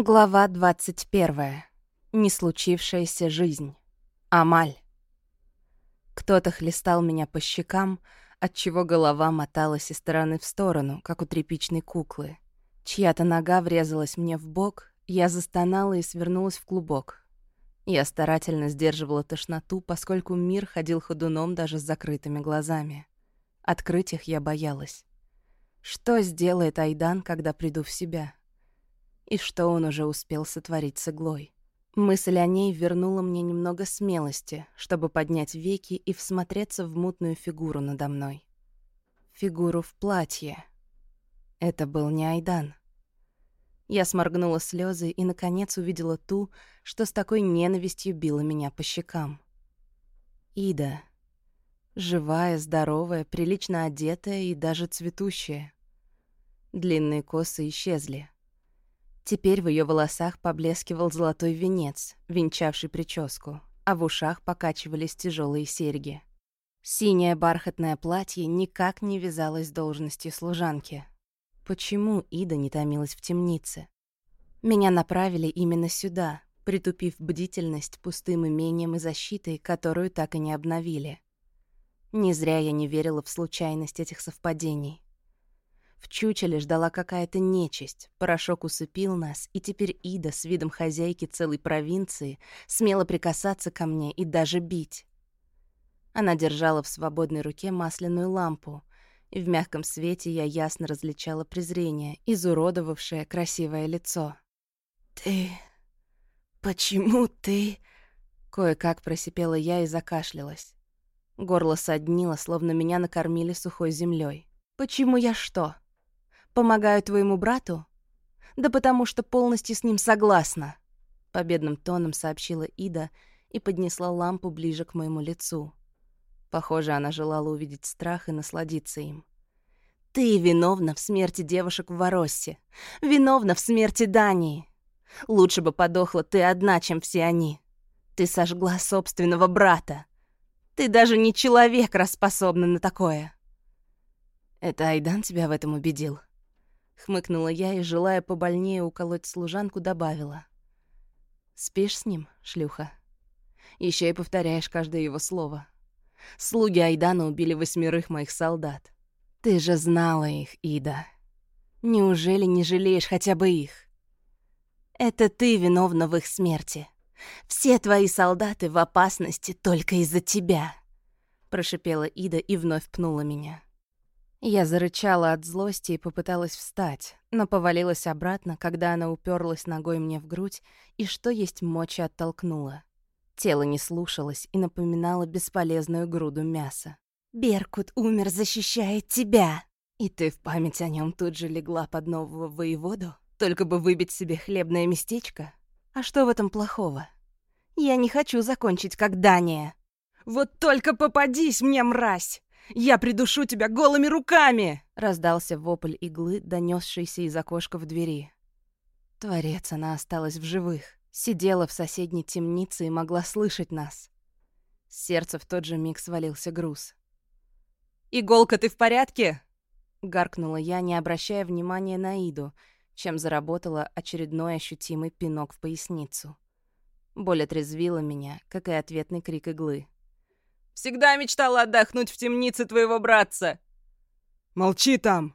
Глава 21. Не случившаяся жизнь. Амаль. Кто-то хлестал меня по щекам, отчего голова моталась из стороны в сторону, как у тряпичной куклы. Чья-то нога врезалась мне в бок, я застонала и свернулась в клубок. Я старательно сдерживала тошноту, поскольку мир ходил ходуном даже с закрытыми глазами. Открыть их я боялась. Что сделает Айдан, когда приду в себя? И что он уже успел сотворить с иглой. Мысль о ней вернула мне немного смелости, чтобы поднять веки и всмотреться в мутную фигуру надо мной. Фигуру в платье. Это был не Айдан. Я сморгнула слезы и, наконец, увидела ту, что с такой ненавистью била меня по щекам. Ида. Живая, здоровая, прилично одетая и даже цветущая. Длинные косы исчезли. Теперь в ее волосах поблескивал золотой венец, венчавший прическу, а в ушах покачивались тяжелые серьги. Синее бархатное платье никак не вязалось с должностью служанки. Почему Ида не томилась в темнице? Меня направили именно сюда, притупив бдительность пустым имением и защитой, которую так и не обновили. Не зря я не верила в случайность этих совпадений. В чучеле ждала какая-то нечисть, порошок усыпил нас, и теперь Ида с видом хозяйки целой провинции смела прикасаться ко мне и даже бить. Она держала в свободной руке масляную лампу, и в мягком свете я ясно различала презрение, изуродовавшее красивое лицо. «Ты... почему ты...» Кое-как просипела я и закашлялась. Горло соднило, словно меня накормили сухой землей. «Почему я что?» Помогаю твоему брату? Да потому что полностью с ним согласна. Победным тоном сообщила Ида и поднесла лампу ближе к моему лицу. Похоже, она желала увидеть страх и насладиться им. Ты виновна в смерти девушек в Вороссе. Виновна в смерти Дании. Лучше бы подохла ты одна, чем все они. Ты сожгла собственного брата. Ты даже не человек, раз способна на такое. Это Айдан тебя в этом убедил? Хмыкнула я и, желая побольнее уколоть служанку, добавила. «Спишь с ним, шлюха?» Еще и повторяешь каждое его слово. Слуги Айдана убили восьмерых моих солдат. Ты же знала их, Ида. Неужели не жалеешь хотя бы их? Это ты виновна в их смерти. Все твои солдаты в опасности только из-за тебя. Прошипела Ида и вновь пнула меня. Я зарычала от злости и попыталась встать, но повалилась обратно, когда она уперлась ногой мне в грудь и что есть мочи оттолкнула. Тело не слушалось и напоминало бесполезную груду мяса. «Беркут умер, защищая тебя!» И ты в память о нем тут же легла под нового воеводу, только бы выбить себе хлебное местечко? А что в этом плохого? Я не хочу закончить как Дания. «Вот только попадись мне, мразь!» Я придушу тебя голыми руками!» Раздался вопль иглы, донесшийся из окошка в двери. Творец, она осталась в живых. Сидела в соседней темнице и могла слышать нас. С сердца в тот же миг свалился груз. «Иголка, ты в порядке?» Гаркнула я, не обращая внимания на Иду, чем заработала очередной ощутимый пинок в поясницу. Боль отрезвила меня, как и ответный крик иглы. Всегда мечтала отдохнуть в темнице твоего братца!» «Молчи там!»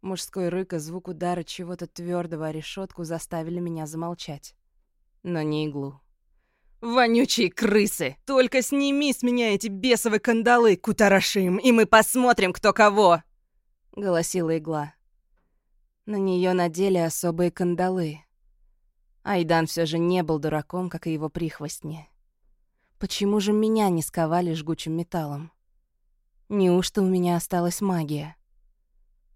Мужской рык и звук удара чего-то твердого о решетку заставили меня замолчать. Но не иглу. «Вонючие крысы! Только сними с меня эти бесовые кандалы, кутарашим, и мы посмотрим, кто кого!» — голосила игла. На нее надели особые кандалы. Айдан все же не был дураком, как и его прихвостни. Почему же меня не сковали жгучим металлом? Неужто у меня осталась магия?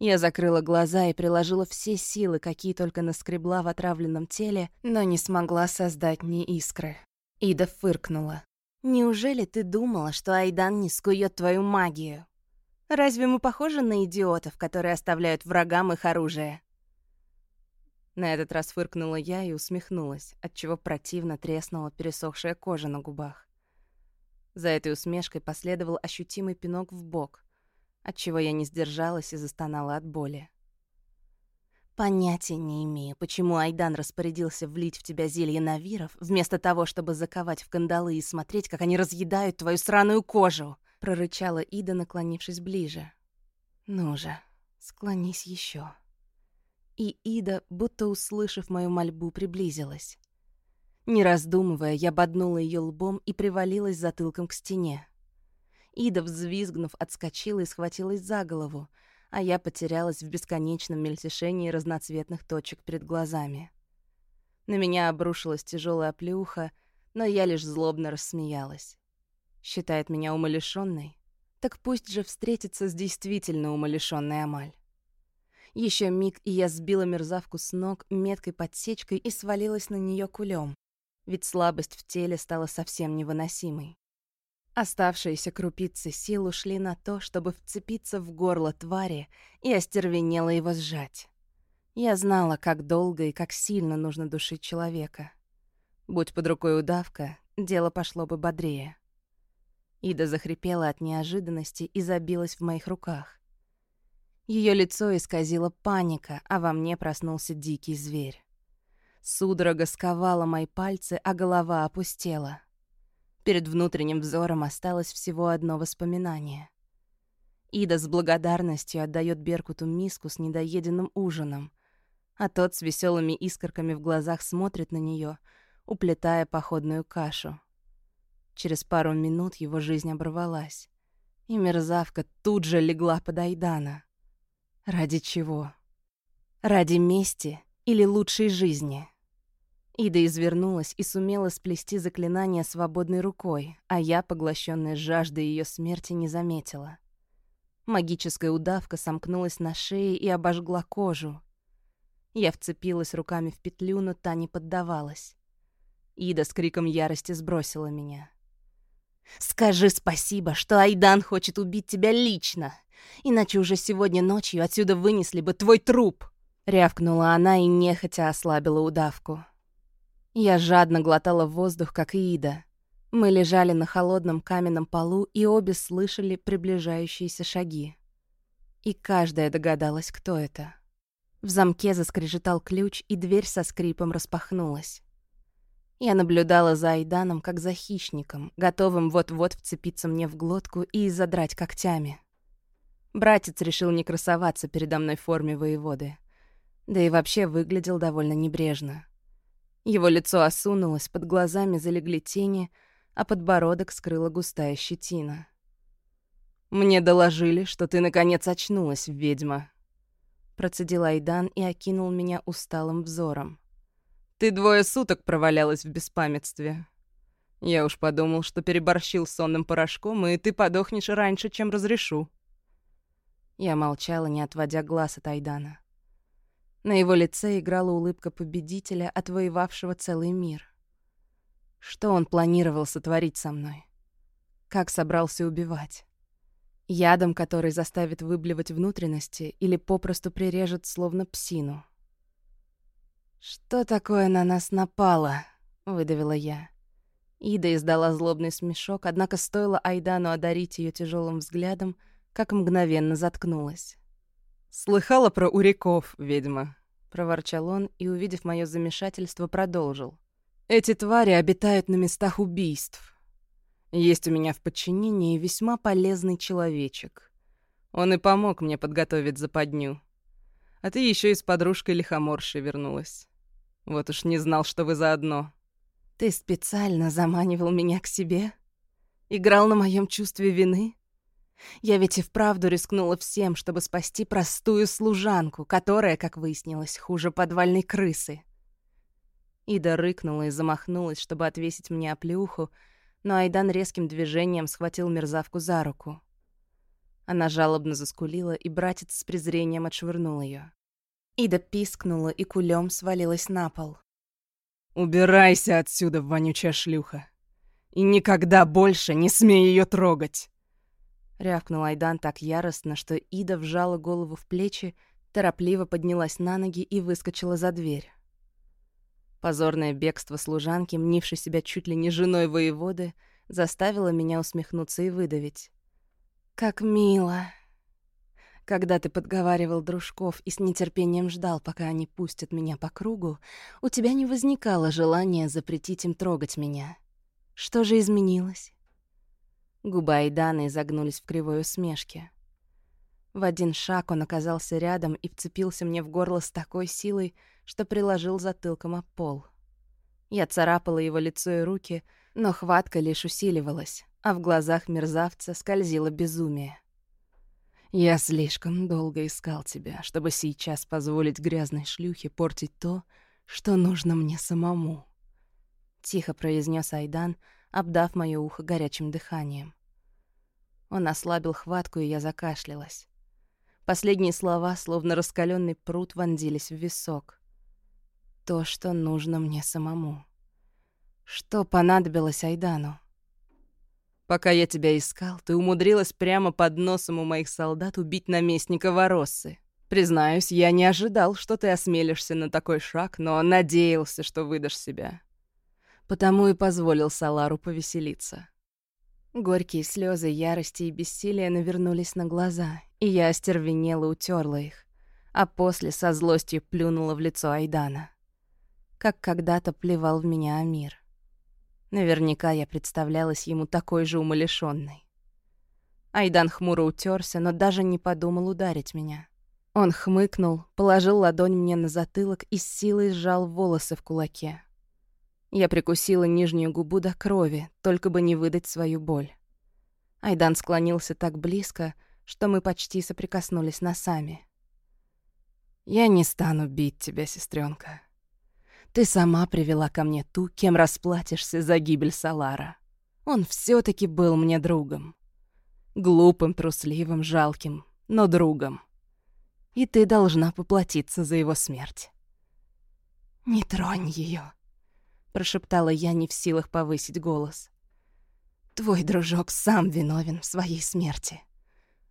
Я закрыла глаза и приложила все силы, какие только наскребла в отравленном теле, но не смогла создать ни искры. Ида фыркнула. «Неужели ты думала, что Айдан не скует твою магию? Разве мы похожи на идиотов, которые оставляют врагам их оружие?» На этот раз фыркнула я и усмехнулась, отчего противно треснула пересохшая кожа на губах. За этой усмешкой последовал ощутимый пинок в бок, отчего я не сдержалась и застонала от боли. Понятия не имею, почему Айдан распорядился влить в тебя зелье навиров, вместо того, чтобы заковать в кандалы и смотреть, как они разъедают твою сраную кожу, прорычала Ида, наклонившись ближе. Ну же, склонись еще. И Ида, будто услышав мою мольбу, приблизилась. Не раздумывая, я боднула ее лбом и привалилась затылком к стене. Ида, взвизгнув, отскочила и схватилась за голову, а я потерялась в бесконечном мельтешении разноцветных точек перед глазами. На меня обрушилась тяжелая оплеуха, но я лишь злобно рассмеялась. Считает меня умалишенной? Так пусть же встретится с действительно умалишенной Амаль. Еще миг, и я сбила мерзавку с ног меткой подсечкой и свалилась на нее кулем, ведь слабость в теле стала совсем невыносимой. Оставшиеся крупицы сил ушли на то, чтобы вцепиться в горло твари и остервенело его сжать. Я знала, как долго и как сильно нужно душить человека. Будь под рукой удавка, дело пошло бы бодрее. Ида захрипела от неожиданности и забилась в моих руках. Ее лицо исказило паника, а во мне проснулся дикий зверь. Судорога сковала мои пальцы, а голова опустела. Перед внутренним взором осталось всего одно воспоминание. Ида с благодарностью отдает Беркуту миску с недоеденным ужином, а тот с веселыми искорками в глазах смотрит на нее, уплетая походную кашу. Через пару минут его жизнь оборвалась, и мерзавка тут же легла под Айдана. Ради чего? Ради мести или лучшей жизни? Ида извернулась и сумела сплести заклинание свободной рукой, а я, поглощенная жаждой ее смерти, не заметила. Магическая удавка сомкнулась на шее и обожгла кожу. Я вцепилась руками в петлю, но та не поддавалась. Ида с криком ярости сбросила меня. «Скажи спасибо, что Айдан хочет убить тебя лично, иначе уже сегодня ночью отсюда вынесли бы твой труп!» Рявкнула она и нехотя ослабила удавку. Я жадно глотала воздух, как Ида. Мы лежали на холодном каменном полу и обе слышали приближающиеся шаги. И каждая догадалась, кто это. В замке заскрежетал ключ, и дверь со скрипом распахнулась. Я наблюдала за Айданом, как за хищником, готовым вот-вот вцепиться мне в глотку и задрать когтями. Братец решил не красоваться передо мной в форме воеводы. Да и вообще выглядел довольно небрежно. Его лицо осунулось, под глазами залегли тени, а подбородок скрыла густая щетина. «Мне доложили, что ты наконец очнулась, ведьма», — процедил Айдан и окинул меня усталым взором. «Ты двое суток провалялась в беспамятстве. Я уж подумал, что переборщил сонным порошком, и ты подохнешь раньше, чем разрешу». Я молчала, не отводя глаз от Айдана. На его лице играла улыбка победителя, отвоевавшего целый мир. Что он планировал сотворить со мной? Как собрался убивать? Ядом, который заставит выблевать внутренности или попросту прирежет, словно псину? «Что такое на нас напало?» — выдавила я. Ида издала злобный смешок, однако стоило Айдану одарить ее тяжелым взглядом, как мгновенно заткнулась. «Слыхала про уряков, ведьма?» — проворчал он и, увидев мое замешательство, продолжил. «Эти твари обитают на местах убийств. Есть у меня в подчинении весьма полезный человечек. Он и помог мне подготовить западню. А ты еще и с подружкой лихоморшей вернулась. Вот уж не знал, что вы заодно». «Ты специально заманивал меня к себе? Играл на моем чувстве вины?» Я ведь и вправду рискнула всем, чтобы спасти простую служанку, которая, как выяснилось, хуже подвальной крысы. Ида рыкнула и замахнулась, чтобы отвесить мне оплеуху, но Айдан резким движением схватил мерзавку за руку. Она жалобно заскулила, и братец с презрением отшвырнул ее. Ида пискнула и кулем свалилась на пол. «Убирайся отсюда, вонючая шлюха! И никогда больше не смей ее трогать!» Рявкнул Айдан так яростно, что Ида вжала голову в плечи, торопливо поднялась на ноги и выскочила за дверь. Позорное бегство служанки, мнившей себя чуть ли не женой воеводы, заставило меня усмехнуться и выдавить. «Как мило! Когда ты подговаривал дружков и с нетерпением ждал, пока они пустят меня по кругу, у тебя не возникало желания запретить им трогать меня. Что же изменилось? Губы Айдана изогнулись в кривой усмешке. В один шаг он оказался рядом и вцепился мне в горло с такой силой, что приложил затылком об пол. Я царапала его лицо и руки, но хватка лишь усиливалась, а в глазах мерзавца скользило безумие. «Я слишком долго искал тебя, чтобы сейчас позволить грязной шлюхе портить то, что нужно мне самому», — тихо произнес Айдан, обдав моё ухо горячим дыханием. Он ослабил хватку, и я закашлялась. Последние слова, словно раскаленный пруд, вонзились в висок. То, что нужно мне самому. Что понадобилось Айдану? Пока я тебя искал, ты умудрилась прямо под носом у моих солдат убить наместника Вороссы. Признаюсь, я не ожидал, что ты осмелишься на такой шаг, но надеялся, что выдашь себя. Потому и позволил Салару повеселиться. Горькие слезы ярости и бессилия навернулись на глаза, и я остервенела утерла их, а после со злостью плюнула в лицо Айдана. Как когда-то плевал в меня Амир. Наверняка я представлялась ему такой же умалишённой. Айдан хмуро утерся, но даже не подумал ударить меня. Он хмыкнул, положил ладонь мне на затылок и с силой сжал волосы в кулаке. Я прикусила нижнюю губу до крови, только бы не выдать свою боль. Айдан склонился так близко, что мы почти соприкоснулись носами. «Я не стану бить тебя, сестренка. Ты сама привела ко мне ту, кем расплатишься за гибель Салара. Он все таки был мне другом. Глупым, трусливым, жалким, но другом. И ты должна поплатиться за его смерть». «Не тронь ее, прошептала я, не в силах повысить голос. Твой дружок сам виновен в своей смерти.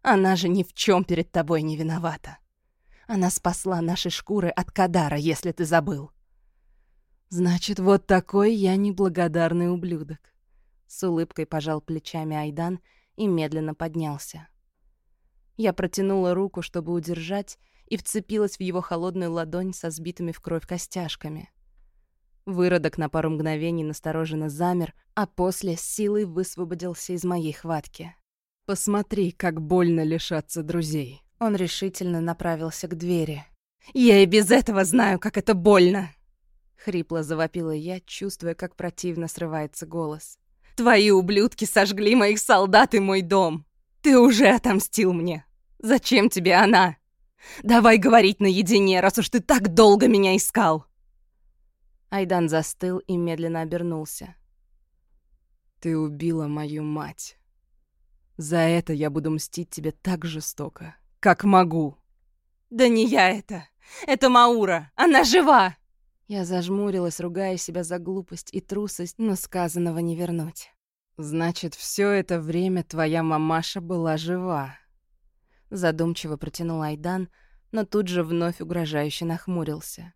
Она же ни в чем перед тобой не виновата. Она спасла наши шкуры от Кадара, если ты забыл. Значит, вот такой я неблагодарный ублюдок. С улыбкой пожал плечами Айдан и медленно поднялся. Я протянула руку, чтобы удержать, и вцепилась в его холодную ладонь со сбитыми в кровь костяшками. Выродок на пару мгновений настороженно замер, а после с силой высвободился из моей хватки. «Посмотри, как больно лишаться друзей». Он решительно направился к двери. «Я и без этого знаю, как это больно!» Хрипло завопила я, чувствуя, как противно срывается голос. «Твои ублюдки сожгли моих солдат и мой дом! Ты уже отомстил мне! Зачем тебе она? Давай говорить наедине, раз уж ты так долго меня искал!» Айдан застыл и медленно обернулся. «Ты убила мою мать. За это я буду мстить тебе так жестоко, как могу». «Да не я это! Это Маура! Она жива!» Я зажмурилась, ругая себя за глупость и трусость, но сказанного не вернуть. «Значит, все это время твоя мамаша была жива?» Задумчиво протянул Айдан, но тут же вновь угрожающе нахмурился.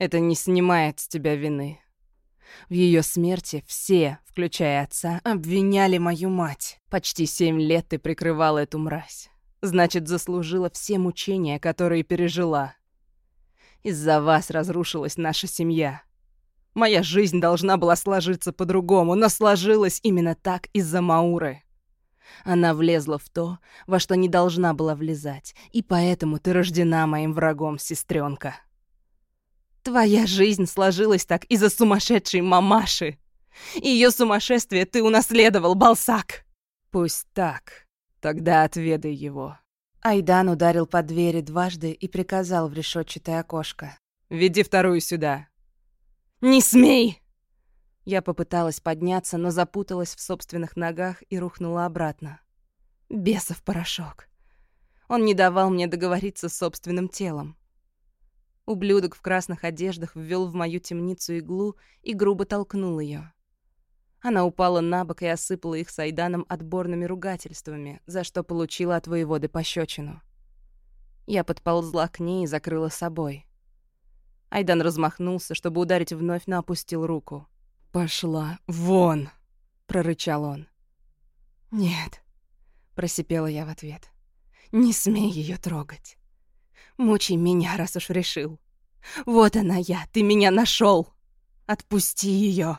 Это не снимает с тебя вины. В ее смерти все, включая отца, обвиняли мою мать. Почти семь лет ты прикрывала эту мразь. Значит, заслужила все мучения, которые пережила. Из-за вас разрушилась наша семья. Моя жизнь должна была сложиться по-другому, но сложилась именно так из-за Мауры. Она влезла в то, во что не должна была влезать, и поэтому ты рождена моим врагом, сестренка. Твоя жизнь сложилась так из-за сумасшедшей мамаши. Ее сумасшествие ты унаследовал, Балсак. Пусть так. Тогда отведай его. Айдан ударил по двери дважды и приказал в решетчатое окошко. «Веди вторую сюда». «Не смей!» Я попыталась подняться, но запуталась в собственных ногах и рухнула обратно. Бесов порошок. Он не давал мне договориться с собственным телом. Ублюдок в красных одеждах ввел в мою темницу иглу и грубо толкнул ее. Она упала на бок и осыпала их с Айданом отборными ругательствами, за что получила от воеводы пощечину. Я подползла к ней и закрыла собой. Айдан размахнулся, чтобы ударить вновь, но опустил руку. «Пошла вон!» — прорычал он. «Нет», — просипела я в ответ. Не смей ее трогать. Мучай меня, раз уж решил. Вот она я, ты меня нашел. Отпусти ее.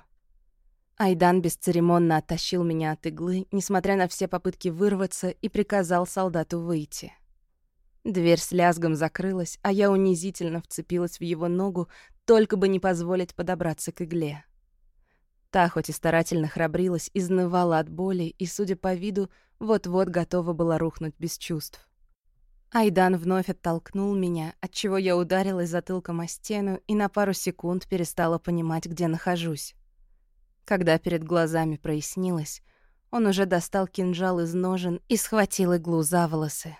Айдан бесцеремонно оттащил меня от иглы, несмотря на все попытки вырваться, и приказал солдату выйти. Дверь с лязгом закрылась, а я унизительно вцепилась в его ногу, только бы не позволить подобраться к игле. Та, хоть и старательно храбрилась, изнывала от боли и, судя по виду, вот-вот готова была рухнуть без чувств. Айдан вновь оттолкнул меня, отчего я ударилась затылком о стену и на пару секунд перестала понимать, где нахожусь. Когда перед глазами прояснилось, он уже достал кинжал из ножен и схватил иглу за волосы.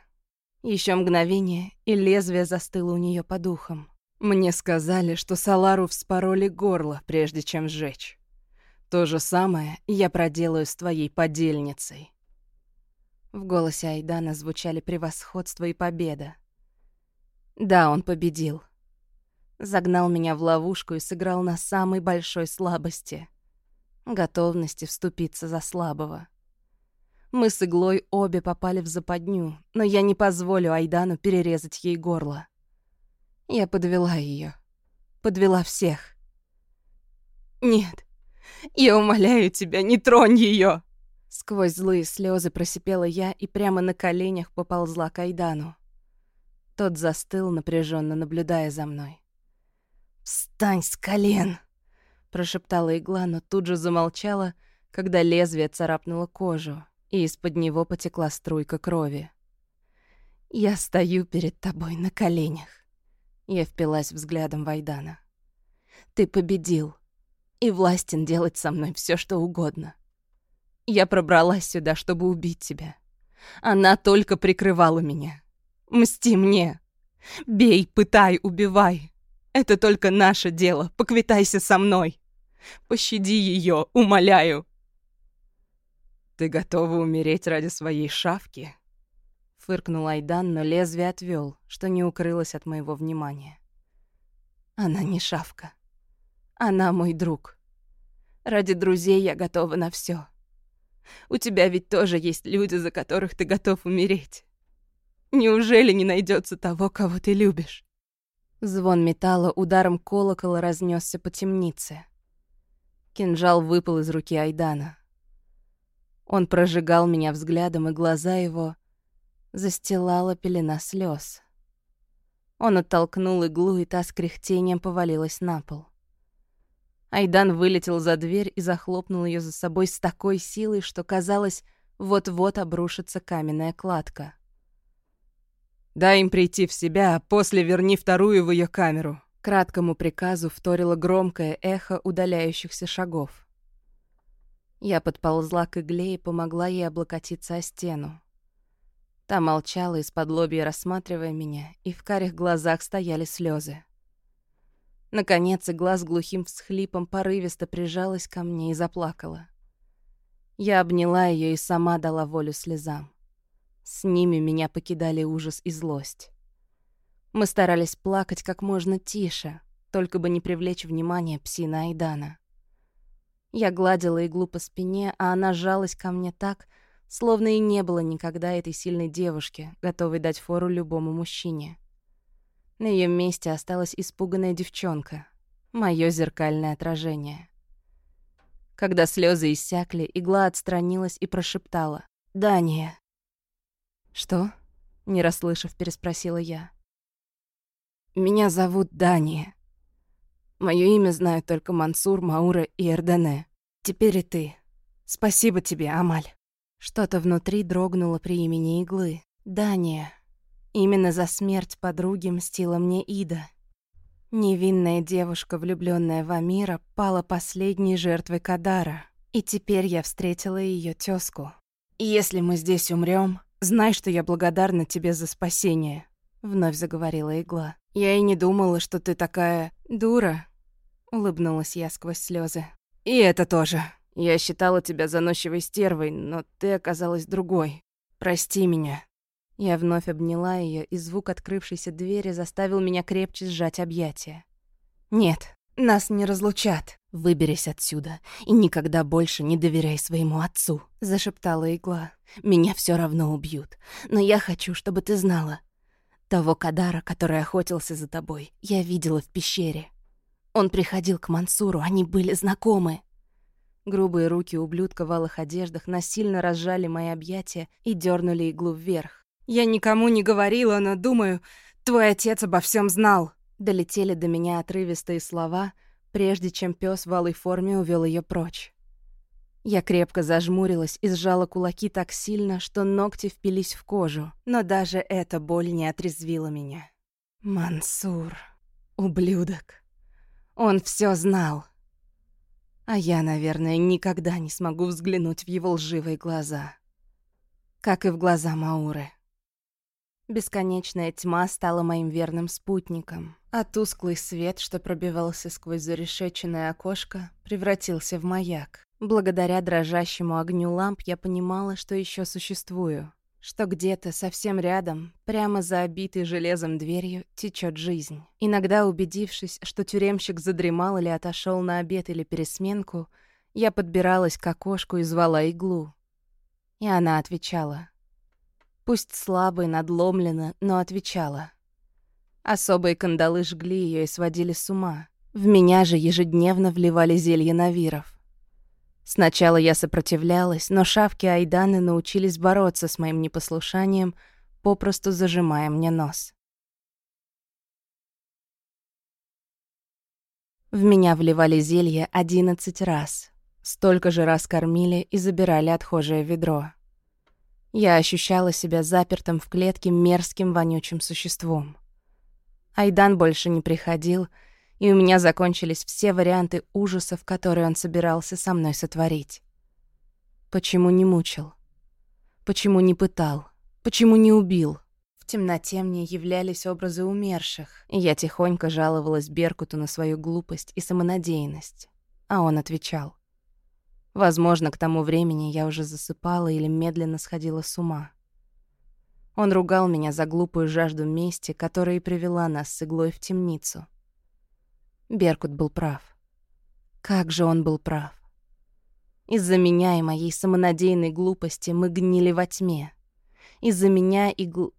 Еще мгновение, и лезвие застыло у нее по духам. Мне сказали, что Салару вспороли горло, прежде чем сжечь. То же самое я проделаю с твоей подельницей. В голосе Айдана звучали превосходство и победа. Да, он победил. Загнал меня в ловушку и сыграл на самой большой слабости — готовности вступиться за слабого. Мы с иглой обе попали в западню, но я не позволю Айдану перерезать ей горло. Я подвела ее, подвела всех. Нет, я умоляю тебя, не тронь ее! Сквозь злые слезы просипела я и прямо на коленях поползла к Айдану. Тот застыл, напряженно наблюдая за мной. «Встань с колен!» — прошептала игла, но тут же замолчала, когда лезвие царапнуло кожу, и из-под него потекла струйка крови. «Я стою перед тобой на коленях». Я впилась взглядом в Айдана. «Ты победил, и властен делать со мной все, что угодно. Я пробралась сюда, чтобы убить тебя. Она только прикрывала меня. Мсти мне. Бей, пытай, убивай. Это только наше дело. Поквитайся со мной. Пощади ее, умоляю. Ты готова умереть ради своей шавки? Фыркнул Айдан, но лезвие отвел, что не укрылось от моего внимания. Она не шавка. Она мой друг. Ради друзей я готова на все. У тебя ведь тоже есть люди, за которых ты готов умереть. Неужели не найдется того, кого ты любишь?» Звон металла ударом колокола разнесся по темнице. Кинжал выпал из руки Айдана. Он прожигал меня взглядом, и глаза его застилала пелена слез. Он оттолкнул иглу, и та с кряхтением повалилась на пол. Айдан вылетел за дверь и захлопнул ее за собой с такой силой, что казалось, вот-вот обрушится каменная кладка. «Дай им прийти в себя, а после верни вторую в ее камеру», краткому приказу вторило громкое эхо удаляющихся шагов. Я подползла к игле и помогла ей облокотиться о стену. Та молчала из-под лобья, рассматривая меня, и в карих глазах стояли слезы. Наконец, игла с глухим всхлипом порывисто прижалась ко мне и заплакала. Я обняла ее и сама дала волю слезам. С ними меня покидали ужас и злость. Мы старались плакать как можно тише, только бы не привлечь внимание псина Айдана. Я гладила иглу по спине, а она жалась ко мне так, словно и не было никогда этой сильной девушки, готовой дать фору любому мужчине. На ее месте осталась испуганная девчонка. Мое зеркальное отражение. Когда слезы иссякли, игла отстранилась и прошептала. «Дания». «Что?» — не расслышав, переспросила я. «Меня зовут Дания. Мое имя знают только Мансур, Маура и Эрдене. Теперь и ты. Спасибо тебе, Амаль». Что-то внутри дрогнуло при имени иглы. «Дания». Именно за смерть подруги мстила мне Ида. Невинная девушка, влюбленная в Амира, пала последней жертвой Кадара. И теперь я встретила ее тёзку. «Если мы здесь умрем, знай, что я благодарна тебе за спасение», — вновь заговорила игла. «Я и не думала, что ты такая дура», — улыбнулась я сквозь слезы. «И это тоже. Я считала тебя заносчивой стервой, но ты оказалась другой. Прости меня». Я вновь обняла ее, и звук открывшейся двери заставил меня крепче сжать объятия. «Нет, нас не разлучат», «Выберись отсюда и никогда больше не доверяй своему отцу», — зашептала игла. «Меня все равно убьют, но я хочу, чтобы ты знала. Того Кадара, который охотился за тобой, я видела в пещере. Он приходил к Мансуру, они были знакомы». Грубые руки ублюдка в алых одеждах насильно разжали мои объятия и дернули иглу вверх. «Я никому не говорила, но думаю, твой отец обо всем знал». Долетели до меня отрывистые слова — прежде чем пес в алой форме увел ее прочь. Я крепко зажмурилась и сжала кулаки так сильно, что ногти впились в кожу, но даже эта боль не отрезвила меня. Мансур, ублюдок. Он все знал. А я, наверное, никогда не смогу взглянуть в его лживые глаза. Как и в глаза Мауры. Бесконечная тьма стала моим верным спутником, а тусклый свет, что пробивался сквозь зарешеченное окошко, превратился в маяк. Благодаря дрожащему огню ламп я понимала, что еще существую, что где-то совсем рядом, прямо за обитой железом дверью, течет жизнь. Иногда, убедившись, что тюремщик задремал или отошел на обед или пересменку, я подбиралась к окошку и звала иглу. И она отвечала — Пусть слабо и надломленно, но отвечала. Особые кандалы жгли ее и сводили с ума. В меня же ежедневно вливали зелье навиров. Сначала я сопротивлялась, но шавки Айданы научились бороться с моим непослушанием, попросту зажимая мне нос. В меня вливали зелье одиннадцать раз. Столько же раз кормили и забирали отхожее ведро. Я ощущала себя запертым в клетке мерзким вонючим существом. Айдан больше не приходил, и у меня закончились все варианты ужасов, которые он собирался со мной сотворить. Почему не мучил? Почему не пытал? Почему не убил? В темноте мне являлись образы умерших, и я тихонько жаловалась Беркуту на свою глупость и самонадеянность. А он отвечал. Возможно, к тому времени я уже засыпала или медленно сходила с ума. Он ругал меня за глупую жажду мести, которая и привела нас с иглой в темницу. Беркут был прав. Как же он был прав. Из-за меня и моей самонадеянной глупости мы гнили во тьме. Из-за меня и гл...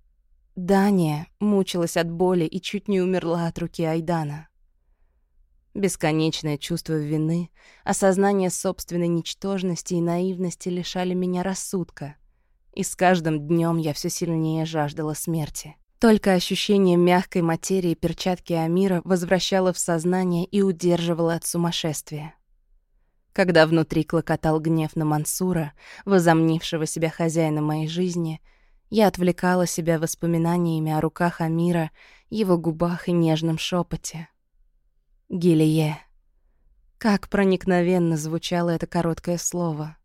Дания мучилась от боли и чуть не умерла от руки Айдана. Бесконечное чувство вины, осознание собственной ничтожности и наивности лишали меня рассудка. И с каждым днем я все сильнее жаждала смерти. Только ощущение мягкой материи перчатки Амира возвращало в сознание и удерживало от сумасшествия. Когда внутри клокотал гнев на Мансура, возомнившего себя хозяина моей жизни, я отвлекала себя воспоминаниями о руках Амира, его губах и нежном шепоте. Гилие. Как проникновенно звучало это короткое слово.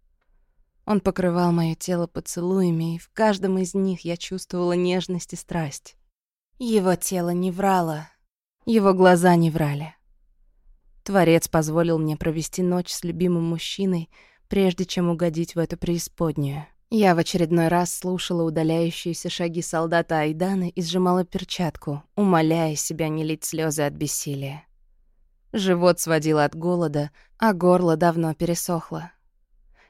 Он покрывал мое тело поцелуями, и в каждом из них я чувствовала нежность и страсть. Его тело не врало, его глаза не врали. Творец позволил мне провести ночь с любимым мужчиной, прежде чем угодить в эту преисподнюю. Я в очередной раз слушала удаляющиеся шаги солдата Айданы и сжимала перчатку, умоляя себя не лить слезы от бессилия. Живот сводило от голода, а горло давно пересохло.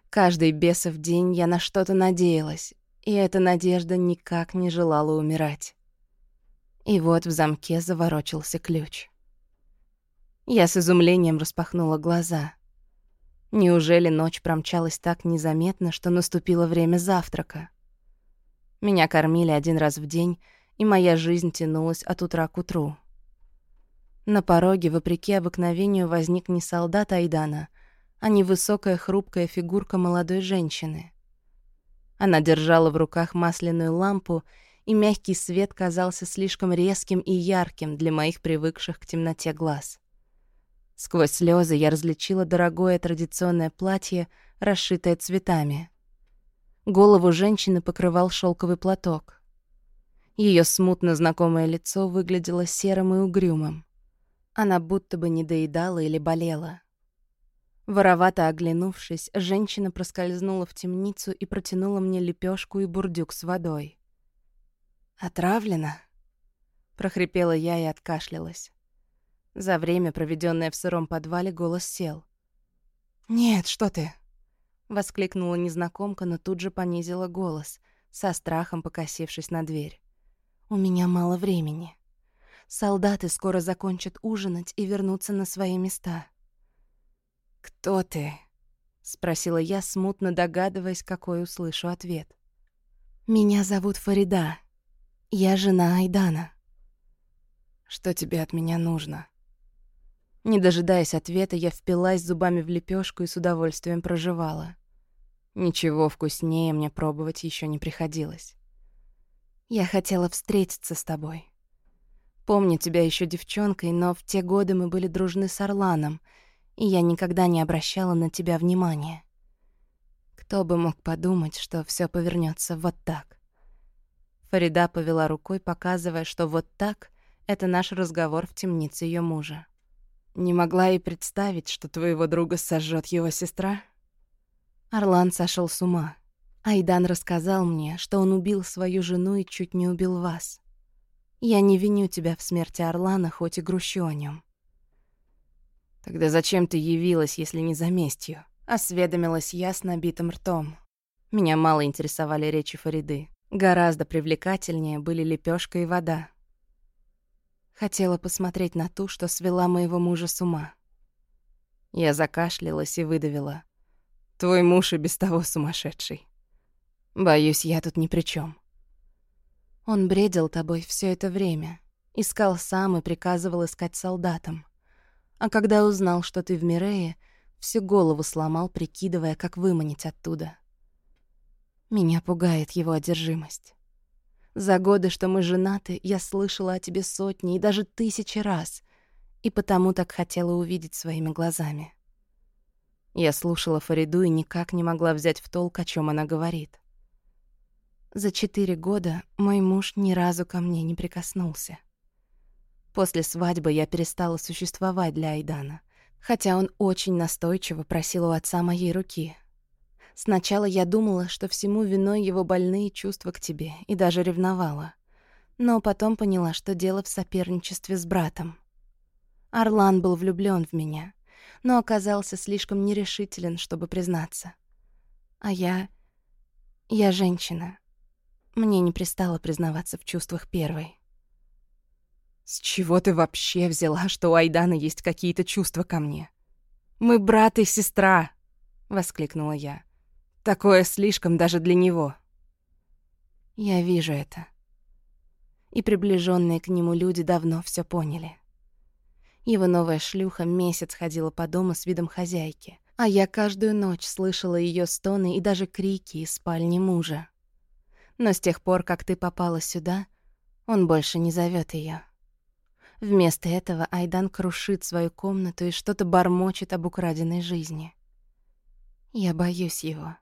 Каждый бесов день я на что-то надеялась, и эта надежда никак не желала умирать. И вот в замке заворочился ключ. Я с изумлением распахнула глаза. Неужели ночь промчалась так незаметно, что наступило время завтрака? Меня кормили один раз в день, и моя жизнь тянулась от утра к утру. На пороге, вопреки обыкновению, возник не солдат Айдана, а невысокая хрупкая фигурка молодой женщины. Она держала в руках масляную лампу, и мягкий свет казался слишком резким и ярким для моих привыкших к темноте глаз. Сквозь слезы я различила дорогое традиционное платье, расшитое цветами. Голову женщины покрывал шелковый платок. Ее смутно знакомое лицо выглядело серым и угрюмым. Она будто бы не доедала или болела. Воровато оглянувшись, женщина проскользнула в темницу и протянула мне лепешку и бурдюк с водой. «Отравлена?» — прохрипела я и откашлялась. За время, проведенное в сыром подвале, голос сел. «Нет, что ты!» — воскликнула незнакомка, но тут же понизила голос, со страхом покосившись на дверь. «У меня мало времени. Солдаты скоро закончат ужинать и вернутся на свои места». «Кто ты?» — спросила я, смутно догадываясь, какой услышу ответ. «Меня зовут Фарида. Я жена Айдана». «Что тебе от меня нужно?» Не дожидаясь ответа, я впилась зубами в лепешку и с удовольствием проживала. Ничего вкуснее мне пробовать еще не приходилось. «Я хотела встретиться с тобой. Помню тебя еще девчонкой, но в те годы мы были дружны с Орланом, и я никогда не обращала на тебя внимания. Кто бы мог подумать, что все повернется вот так?» Фарида повела рукой, показывая, что вот так — это наш разговор в темнице ее мужа. Не могла и представить, что твоего друга сожжет его сестра. Орлан сошел с ума. Айдан рассказал мне, что он убил свою жену и чуть не убил вас. Я не виню тебя в смерти Орлана, хоть и грущу о нем. Тогда зачем ты явилась, если не за местью? Осведомилась я с набитым ртом. Меня мало интересовали речи Фариды. Гораздо привлекательнее были лепешка и вода. Хотела посмотреть на ту, что свела моего мужа с ума. Я закашлялась и выдавила. «Твой муж и без того сумасшедший. Боюсь, я тут ни при чем. Он бредил тобой все это время. Искал сам и приказывал искать солдатам. А когда узнал, что ты в Мирее, всю голову сломал, прикидывая, как выманить оттуда. Меня пугает его одержимость. За годы, что мы женаты, я слышала о тебе сотни и даже тысячи раз, и потому так хотела увидеть своими глазами. Я слушала Фариду и никак не могла взять в толк, о чем она говорит. За четыре года мой муж ни разу ко мне не прикоснулся. После свадьбы я перестала существовать для Айдана, хотя он очень настойчиво просил у отца моей руки — Сначала я думала, что всему виной его больные чувства к тебе, и даже ревновала. Но потом поняла, что дело в соперничестве с братом. Орлан был влюблён в меня, но оказался слишком нерешителен, чтобы признаться. А я... я женщина. Мне не пристало признаваться в чувствах первой. «С чего ты вообще взяла, что у Айдана есть какие-то чувства ко мне? Мы брат и сестра!» — воскликнула я. Такое слишком даже для него. Я вижу это. И приближенные к нему люди давно все поняли. Его новая шлюха месяц ходила по дому с видом хозяйки, а я каждую ночь слышала ее стоны и даже крики из спальни мужа. Но с тех пор, как ты попала сюда, он больше не зовет ее. Вместо этого Айдан крушит свою комнату и что-то бормочет об украденной жизни. Я боюсь его.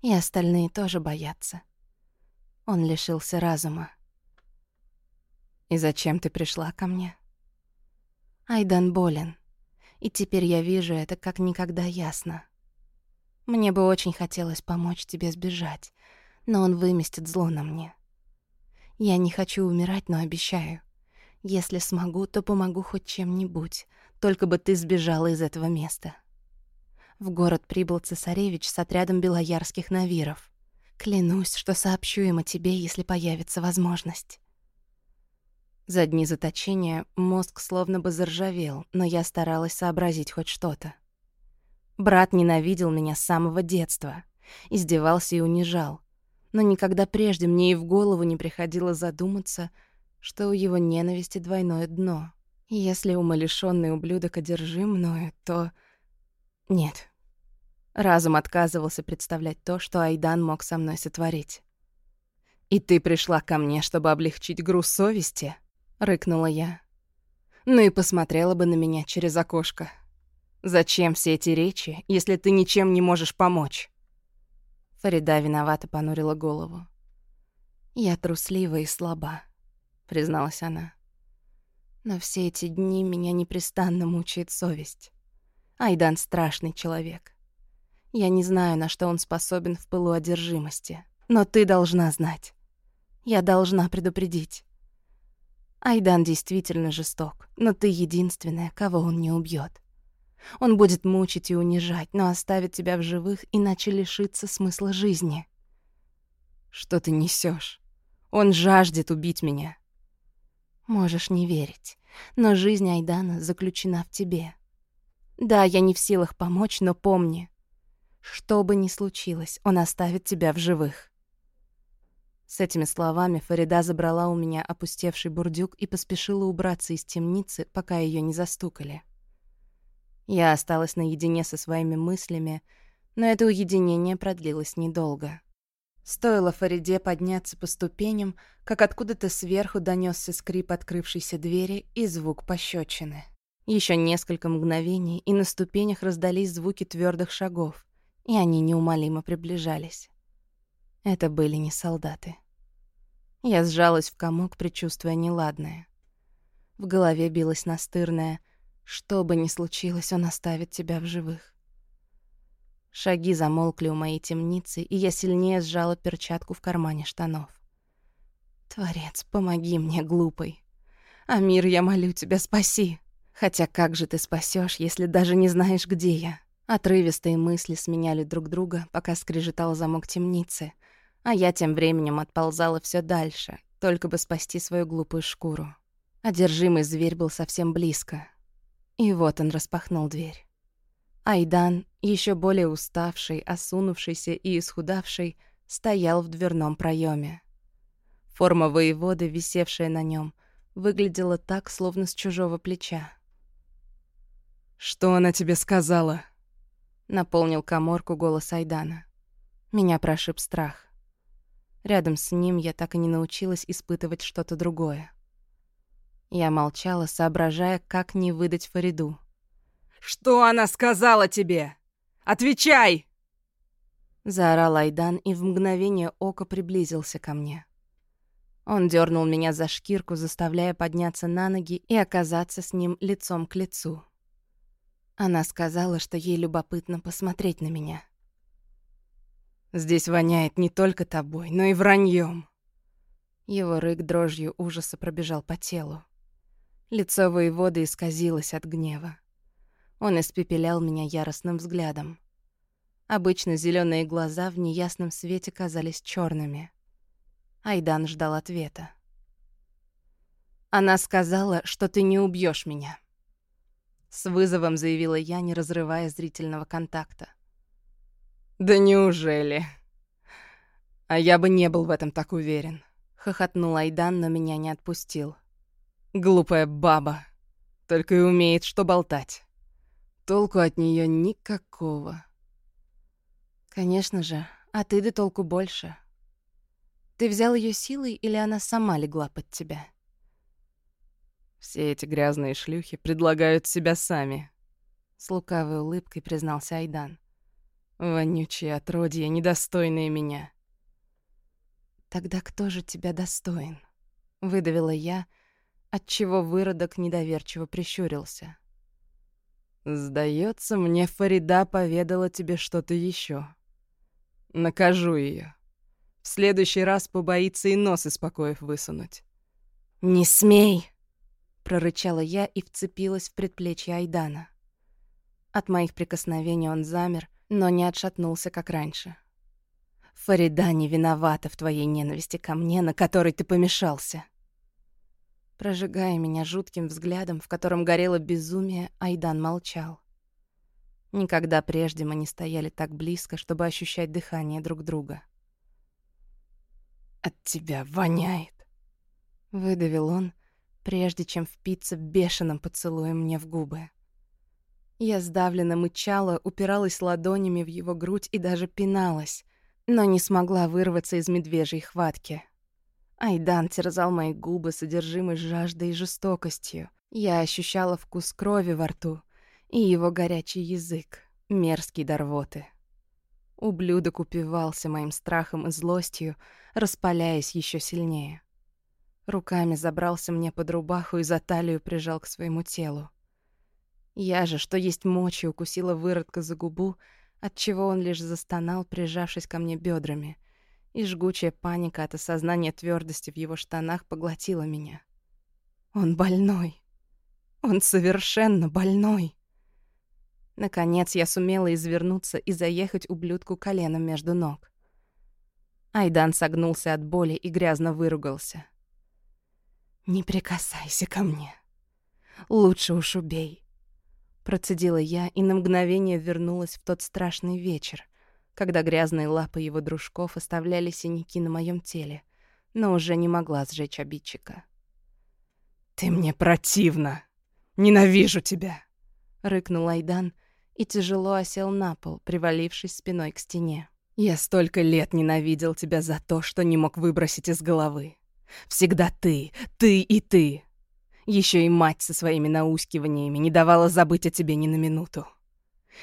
И остальные тоже боятся. Он лишился разума. «И зачем ты пришла ко мне?» Айдан болен, и теперь я вижу это как никогда ясно. Мне бы очень хотелось помочь тебе сбежать, но он выместит зло на мне. Я не хочу умирать, но обещаю. Если смогу, то помогу хоть чем-нибудь, только бы ты сбежала из этого места в город прибыл цесаревич с отрядом белоярских навиров. Клянусь, что сообщу им о тебе, если появится возможность. За дни заточения мозг словно бы заржавел, но я старалась сообразить хоть что-то. Брат ненавидел меня с самого детства, издевался и унижал, но никогда прежде мне и в голову не приходило задуматься, что у его ненависти двойное дно. Если умалишённый ублюдок одержим мною, то... Нет. Разум отказывался представлять то, что Айдан мог со мной сотворить. «И ты пришла ко мне, чтобы облегчить груз совести?» — рыкнула я. «Ну и посмотрела бы на меня через окошко. Зачем все эти речи, если ты ничем не можешь помочь?» Фарида виновато понурила голову. «Я труслива и слаба», — призналась она. «Но все эти дни меня непрестанно мучает совесть. Айдан страшный человек. Я не знаю, на что он способен в пылу одержимости. Но ты должна знать. Я должна предупредить. Айдан действительно жесток, но ты единственная, кого он не убьет. Он будет мучить и унижать, но оставит тебя в живых, иначе лишится смысла жизни. Что ты несешь? Он жаждет убить меня. Можешь не верить, но жизнь Айдана заключена в тебе. Да, я не в силах помочь, но помни, что бы ни случилось, он оставит тебя в живых. С этими словами Фарида забрала у меня опустевший бурдюк и поспешила убраться из темницы, пока ее не застукали. Я осталась наедине со своими мыслями, но это уединение продлилось недолго. Стоило Фариде подняться по ступеням, как откуда-то сверху донесся скрип открывшейся двери и звук пощечины. Еще несколько мгновений, и на ступенях раздались звуки твердых шагов, и они неумолимо приближались. Это были не солдаты. Я сжалась в комок, предчувствуя неладное. В голове билось настырное «Что бы ни случилось, он оставит тебя в живых». Шаги замолкли у моей темницы, и я сильнее сжала перчатку в кармане штанов. «Творец, помоги мне, глупый. Амир, я молю тебя, спаси. Хотя как же ты спасешь, если даже не знаешь, где я?» Отрывистые мысли сменяли друг друга, пока скрежетал замок темницы — а я тем временем отползала все дальше, только бы спасти свою глупую шкуру. Одержимый зверь был совсем близко. И вот он распахнул дверь. Айдан, еще более уставший, осунувшийся и исхудавший, стоял в дверном проеме. Форма воеводы, висевшая на нем, выглядела так, словно с чужого плеча. «Что она тебе сказала?» — наполнил коморку голос Айдана. Меня прошиб страх. Рядом с ним я так и не научилась испытывать что-то другое. Я молчала, соображая, как не выдать Фариду. «Что она сказала тебе? Отвечай!» Заорал Айдан и в мгновение ока приблизился ко мне. Он дернул меня за шкирку, заставляя подняться на ноги и оказаться с ним лицом к лицу. Она сказала, что ей любопытно посмотреть на меня. Здесь воняет не только тобой, но и враньем. Его рык дрожью ужаса пробежал по телу. Лицо воеводы исказилось от гнева. Он испепелял меня яростным взглядом. Обычно зеленые глаза в неясном свете казались черными. Айдан ждал ответа. «Она сказала, что ты не убьешь меня», — с вызовом заявила я, не разрывая зрительного контакта. «Да неужели?» «А я бы не был в этом так уверен», — хохотнул Айдан, но меня не отпустил. «Глупая баба. Только и умеет что болтать. Толку от нее никакого». «Конечно же, а ты да толку больше. Ты взял ее силой или она сама легла под тебя?» «Все эти грязные шлюхи предлагают себя сами», — с лукавой улыбкой признался Айдан. Вонючие отродья, недостойные меня. Тогда кто же тебя достоин? Выдавила я, отчего выродок недоверчиво прищурился. Сдается мне, Фарида поведала тебе что-то еще. Накажу ее. В следующий раз побоится и нос из покоев высунуть. «Не смей!» — прорычала я и вцепилась в предплечье Айдана. От моих прикосновений он замер, но не отшатнулся, как раньше. «Фарида не виновата в твоей ненависти ко мне, на которой ты помешался». Прожигая меня жутким взглядом, в котором горело безумие, Айдан молчал. Никогда прежде мы не стояли так близко, чтобы ощущать дыхание друг друга. «От тебя воняет», — выдавил он, прежде чем впиться бешеным поцелуем мне в губы. Я сдавленно мычала, упиралась ладонями в его грудь и даже пиналась, но не смогла вырваться из медвежьей хватки. Айдан терзал мои губы содержимой жаждой и жестокостью. Я ощущала вкус крови во рту и его горячий язык, мерзкий до рвоты. Ублюдок упивался моим страхом и злостью, распаляясь еще сильнее. Руками забрался мне под рубаху и за талию прижал к своему телу. Я же, что есть мочи, укусила выродка за губу, отчего он лишь застонал, прижавшись ко мне бедрами, и жгучая паника от осознания твердости в его штанах поглотила меня. Он больной. Он совершенно больной. Наконец я сумела извернуться и заехать ублюдку коленом между ног. Айдан согнулся от боли и грязно выругался. «Не прикасайся ко мне. Лучше уж убей». Процедила я и на мгновение вернулась в тот страшный вечер, когда грязные лапы его дружков оставляли синяки на моем теле, но уже не могла сжечь обидчика. «Ты мне противна! Ненавижу тебя!» — рыкнул Айдан и тяжело осел на пол, привалившись спиной к стене. «Я столько лет ненавидел тебя за то, что не мог выбросить из головы. Всегда ты, ты и ты. Еще и мать со своими наускиваниями не давала забыть о тебе ни на минуту.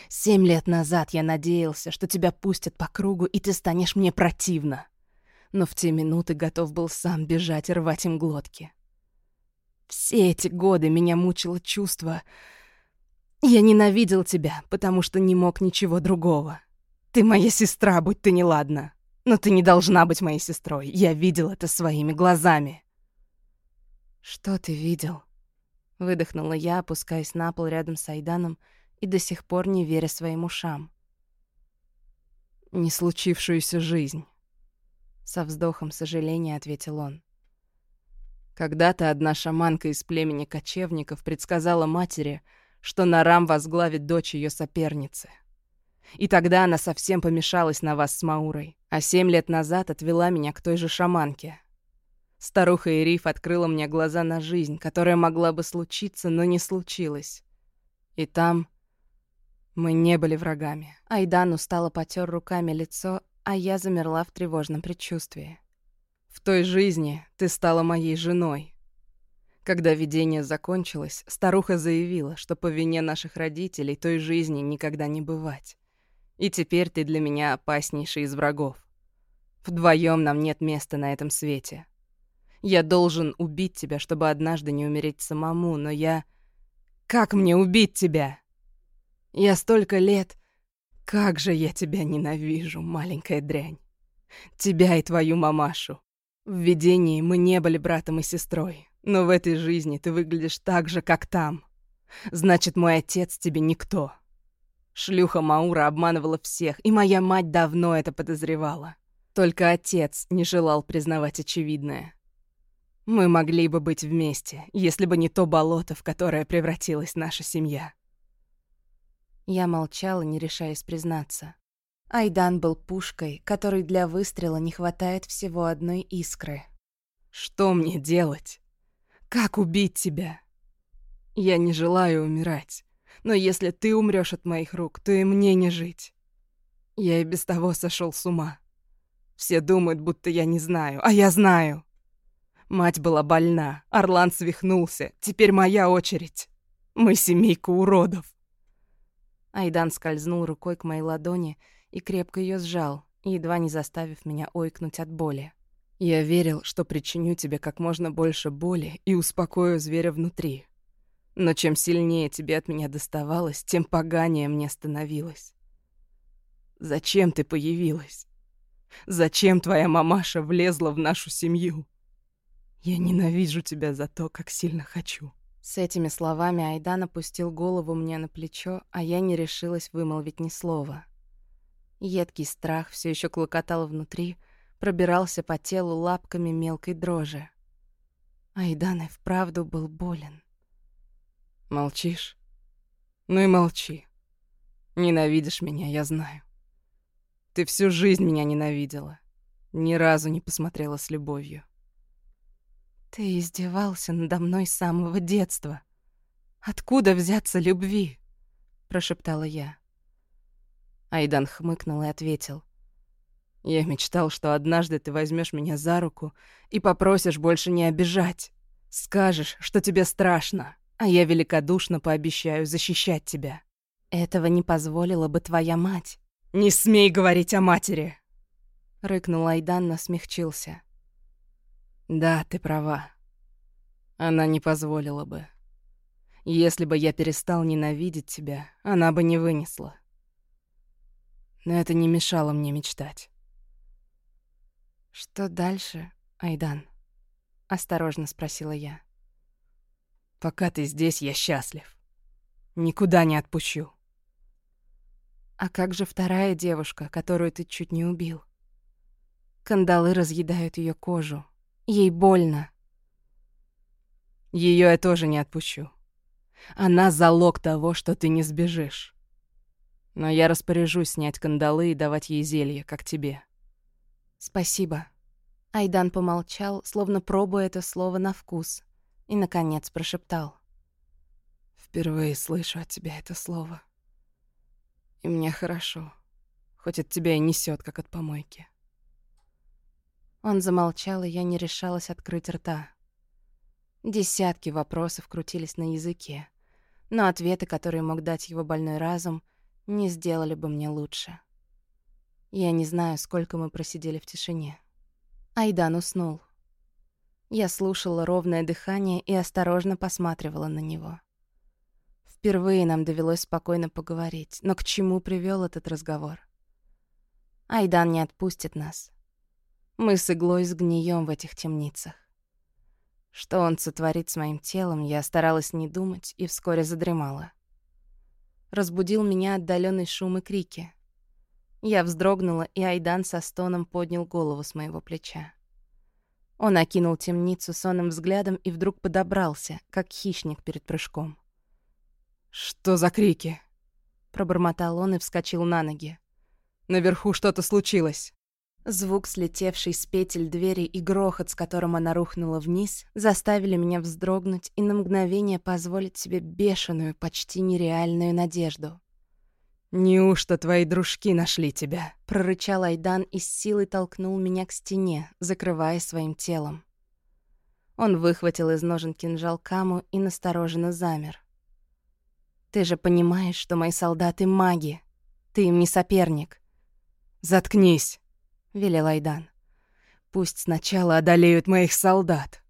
Семь лет назад я надеялся, что тебя пустят по кругу, и ты станешь мне противно. Но в те минуты готов был сам бежать и рвать им глотки. Все эти годы меня мучило чувство... Я ненавидел тебя, потому что не мог ничего другого. Ты моя сестра, будь ты неладна. Но ты не должна быть моей сестрой. Я видел это своими глазами. «Что ты видел?» Выдохнула я, опускаясь на пол рядом с Айданом и до сих пор не веря своим ушам. «Не случившуюся жизнь», — со вздохом сожаления ответил он. Когда-то одна шаманка из племени кочевников предсказала матери, что Нарам возглавит дочь ее соперницы. И тогда она совсем помешалась на вас с Маурой, а семь лет назад отвела меня к той же шаманке. Старуха Ириф открыла мне глаза на жизнь, которая могла бы случиться, но не случилась. И там мы не были врагами. Айдан устало потер руками лицо, а я замерла в тревожном предчувствии. В той жизни ты стала моей женой. Когда видение закончилось, старуха заявила, что по вине наших родителей той жизни никогда не бывать. И теперь ты для меня опаснейший из врагов. Вдвоем нам нет места на этом свете. Я должен убить тебя, чтобы однажды не умереть самому, но я... Как мне убить тебя? Я столько лет... Как же я тебя ненавижу, маленькая дрянь. Тебя и твою мамашу. В видении мы не были братом и сестрой, но в этой жизни ты выглядишь так же, как там. Значит, мой отец тебе никто. Шлюха Маура обманывала всех, и моя мать давно это подозревала. Только отец не желал признавать очевидное. Мы могли бы быть вместе, если бы не то болото, в которое превратилась наша семья. Я молчала, не решаясь признаться. Айдан был пушкой, которой для выстрела не хватает всего одной искры. Что мне делать? Как убить тебя? Я не желаю умирать, но если ты умрёшь от моих рук, то и мне не жить. Я и без того сошёл с ума. Все думают, будто я не знаю, а я знаю. Мать была больна, Орлан свихнулся. Теперь моя очередь. Мы семейка уродов. Айдан скользнул рукой к моей ладони и крепко ее сжал, едва не заставив меня ойкнуть от боли. Я верил, что причиню тебе как можно больше боли и успокою зверя внутри. Но чем сильнее тебе от меня доставалось, тем поганее мне становилось. Зачем ты появилась? Зачем твоя мамаша влезла в нашу семью? Я ненавижу тебя за то, как сильно хочу». С этими словами Айдан опустил голову мне на плечо, а я не решилась вымолвить ни слова. Едкий страх все еще клокотал внутри, пробирался по телу лапками мелкой дрожи. Айдан и вправду был болен. «Молчишь? Ну и молчи. Ненавидишь меня, я знаю. Ты всю жизнь меня ненавидела. Ни разу не посмотрела с любовью. «Ты издевался надо мной с самого детства. Откуда взяться любви?» — прошептала я. Айдан хмыкнул и ответил. «Я мечтал, что однажды ты возьмешь меня за руку и попросишь больше не обижать. Скажешь, что тебе страшно, а я великодушно пообещаю защищать тебя». «Этого не позволила бы твоя мать». «Не смей говорить о матери!» — рыкнул Айдан, но смягчился. Да, ты права. Она не позволила бы. Если бы я перестал ненавидеть тебя, она бы не вынесла. Но это не мешало мне мечтать. «Что дальше, Айдан?» — осторожно спросила я. «Пока ты здесь, я счастлив. Никуда не отпущу. А как же вторая девушка, которую ты чуть не убил? Кандалы разъедают ее кожу. Ей больно. Ее я тоже не отпущу. Она залог того, что ты не сбежишь. Но я распоряжусь снять кандалы и давать ей зелье, как тебе. Спасибо. Айдан помолчал, словно пробуя это слово на вкус, и, наконец, прошептал. «Впервые слышу от тебя это слово. И мне хорошо, хоть от тебя и несет, как от помойки». Он замолчал, и я не решалась открыть рта. Десятки вопросов крутились на языке, но ответы, которые мог дать его больной разум, не сделали бы мне лучше. Я не знаю, сколько мы просидели в тишине. Айдан уснул. Я слушала ровное дыхание и осторожно посматривала на него. Впервые нам довелось спокойно поговорить, но к чему привел этот разговор? Айдан не отпустит нас. Мы с иглой сгнием в этих темницах. Что он сотворит с моим телом, я старалась не думать и вскоре задремала. Разбудил меня отдаленный шум и крики. Я вздрогнула, и Айдан со стоном поднял голову с моего плеча. Он окинул темницу сонным взглядом и вдруг подобрался, как хищник перед прыжком. «Что за крики?» Пробормотал он и вскочил на ноги. «Наверху что-то случилось». Звук, слетевший с петель двери и грохот, с которым она рухнула вниз, заставили меня вздрогнуть и на мгновение позволить себе бешеную, почти нереальную надежду. «Неужто твои дружки нашли тебя?» — прорычал Айдан и с силой толкнул меня к стене, закрывая своим телом. Он выхватил из ножен кинжал Каму и настороженно замер. «Ты же понимаешь, что мои солдаты — маги. Ты им не соперник». «Заткнись!» — велел Айдан. «Пусть сначала одолеют моих солдат».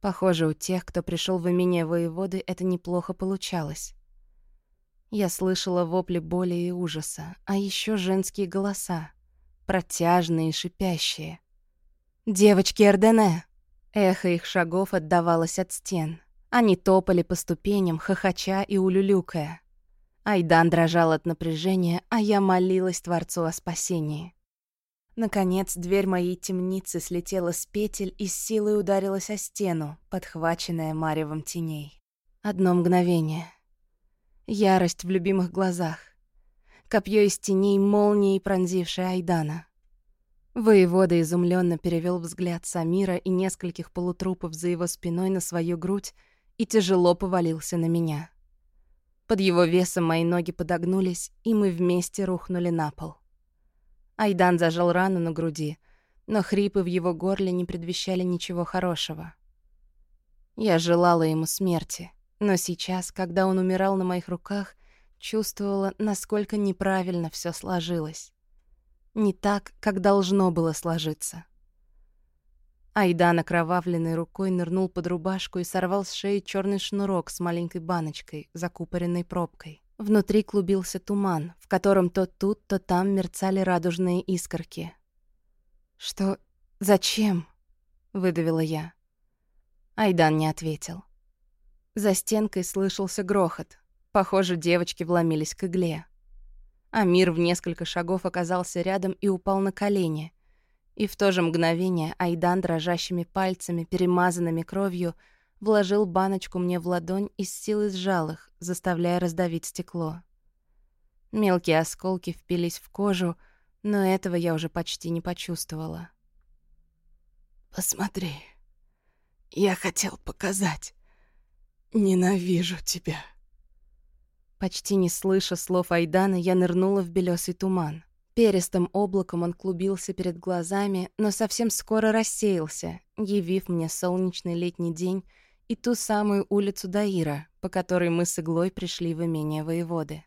Похоже, у тех, кто пришел в имение воеводы, это неплохо получалось. Я слышала вопли боли и ужаса, а еще женские голоса, протяжные и шипящие. «Девочки Эрдене!» Эхо их шагов отдавалось от стен. Они топали по ступеням, хохоча и улюлюкая. Айдан дрожал от напряжения, а я молилась Творцу о спасении. Наконец, дверь моей темницы слетела с петель и с силой ударилась о стену, подхваченная маревом теней. Одно мгновение. Ярость в любимых глазах. Копье из теней молнией пронзившее Айдана. Воевода изумленно перевел взгляд Самира и нескольких полутрупов за его спиной на свою грудь и тяжело повалился на меня. Под его весом мои ноги подогнулись, и мы вместе рухнули на пол. Айдан зажал рану на груди, но хрипы в его горле не предвещали ничего хорошего. Я желала ему смерти, но сейчас, когда он умирал на моих руках, чувствовала, насколько неправильно все сложилось. Не так, как должно было сложиться. Айдан окровавленной рукой нырнул под рубашку и сорвал с шеи черный шнурок с маленькой баночкой, закупоренной пробкой. Внутри клубился туман, в котором то тут, то там мерцали радужные искорки. «Что? Зачем?» — выдавила я. Айдан не ответил. За стенкой слышался грохот. Похоже, девочки вломились к игле. Амир в несколько шагов оказался рядом и упал на колени. И в то же мгновение Айдан дрожащими пальцами, перемазанными кровью, вложил баночку мне в ладонь и с силой сжал их, заставляя раздавить стекло. Мелкие осколки впились в кожу, но этого я уже почти не почувствовала. «Посмотри, я хотел показать». «Ненавижу тебя». Почти не слыша слов Айдана, я нырнула в белесый туман. Перистым облаком он клубился перед глазами, но совсем скоро рассеялся, явив мне солнечный летний день и ту самую улицу Даира, по которой мы с иглой пришли в имение воеводы.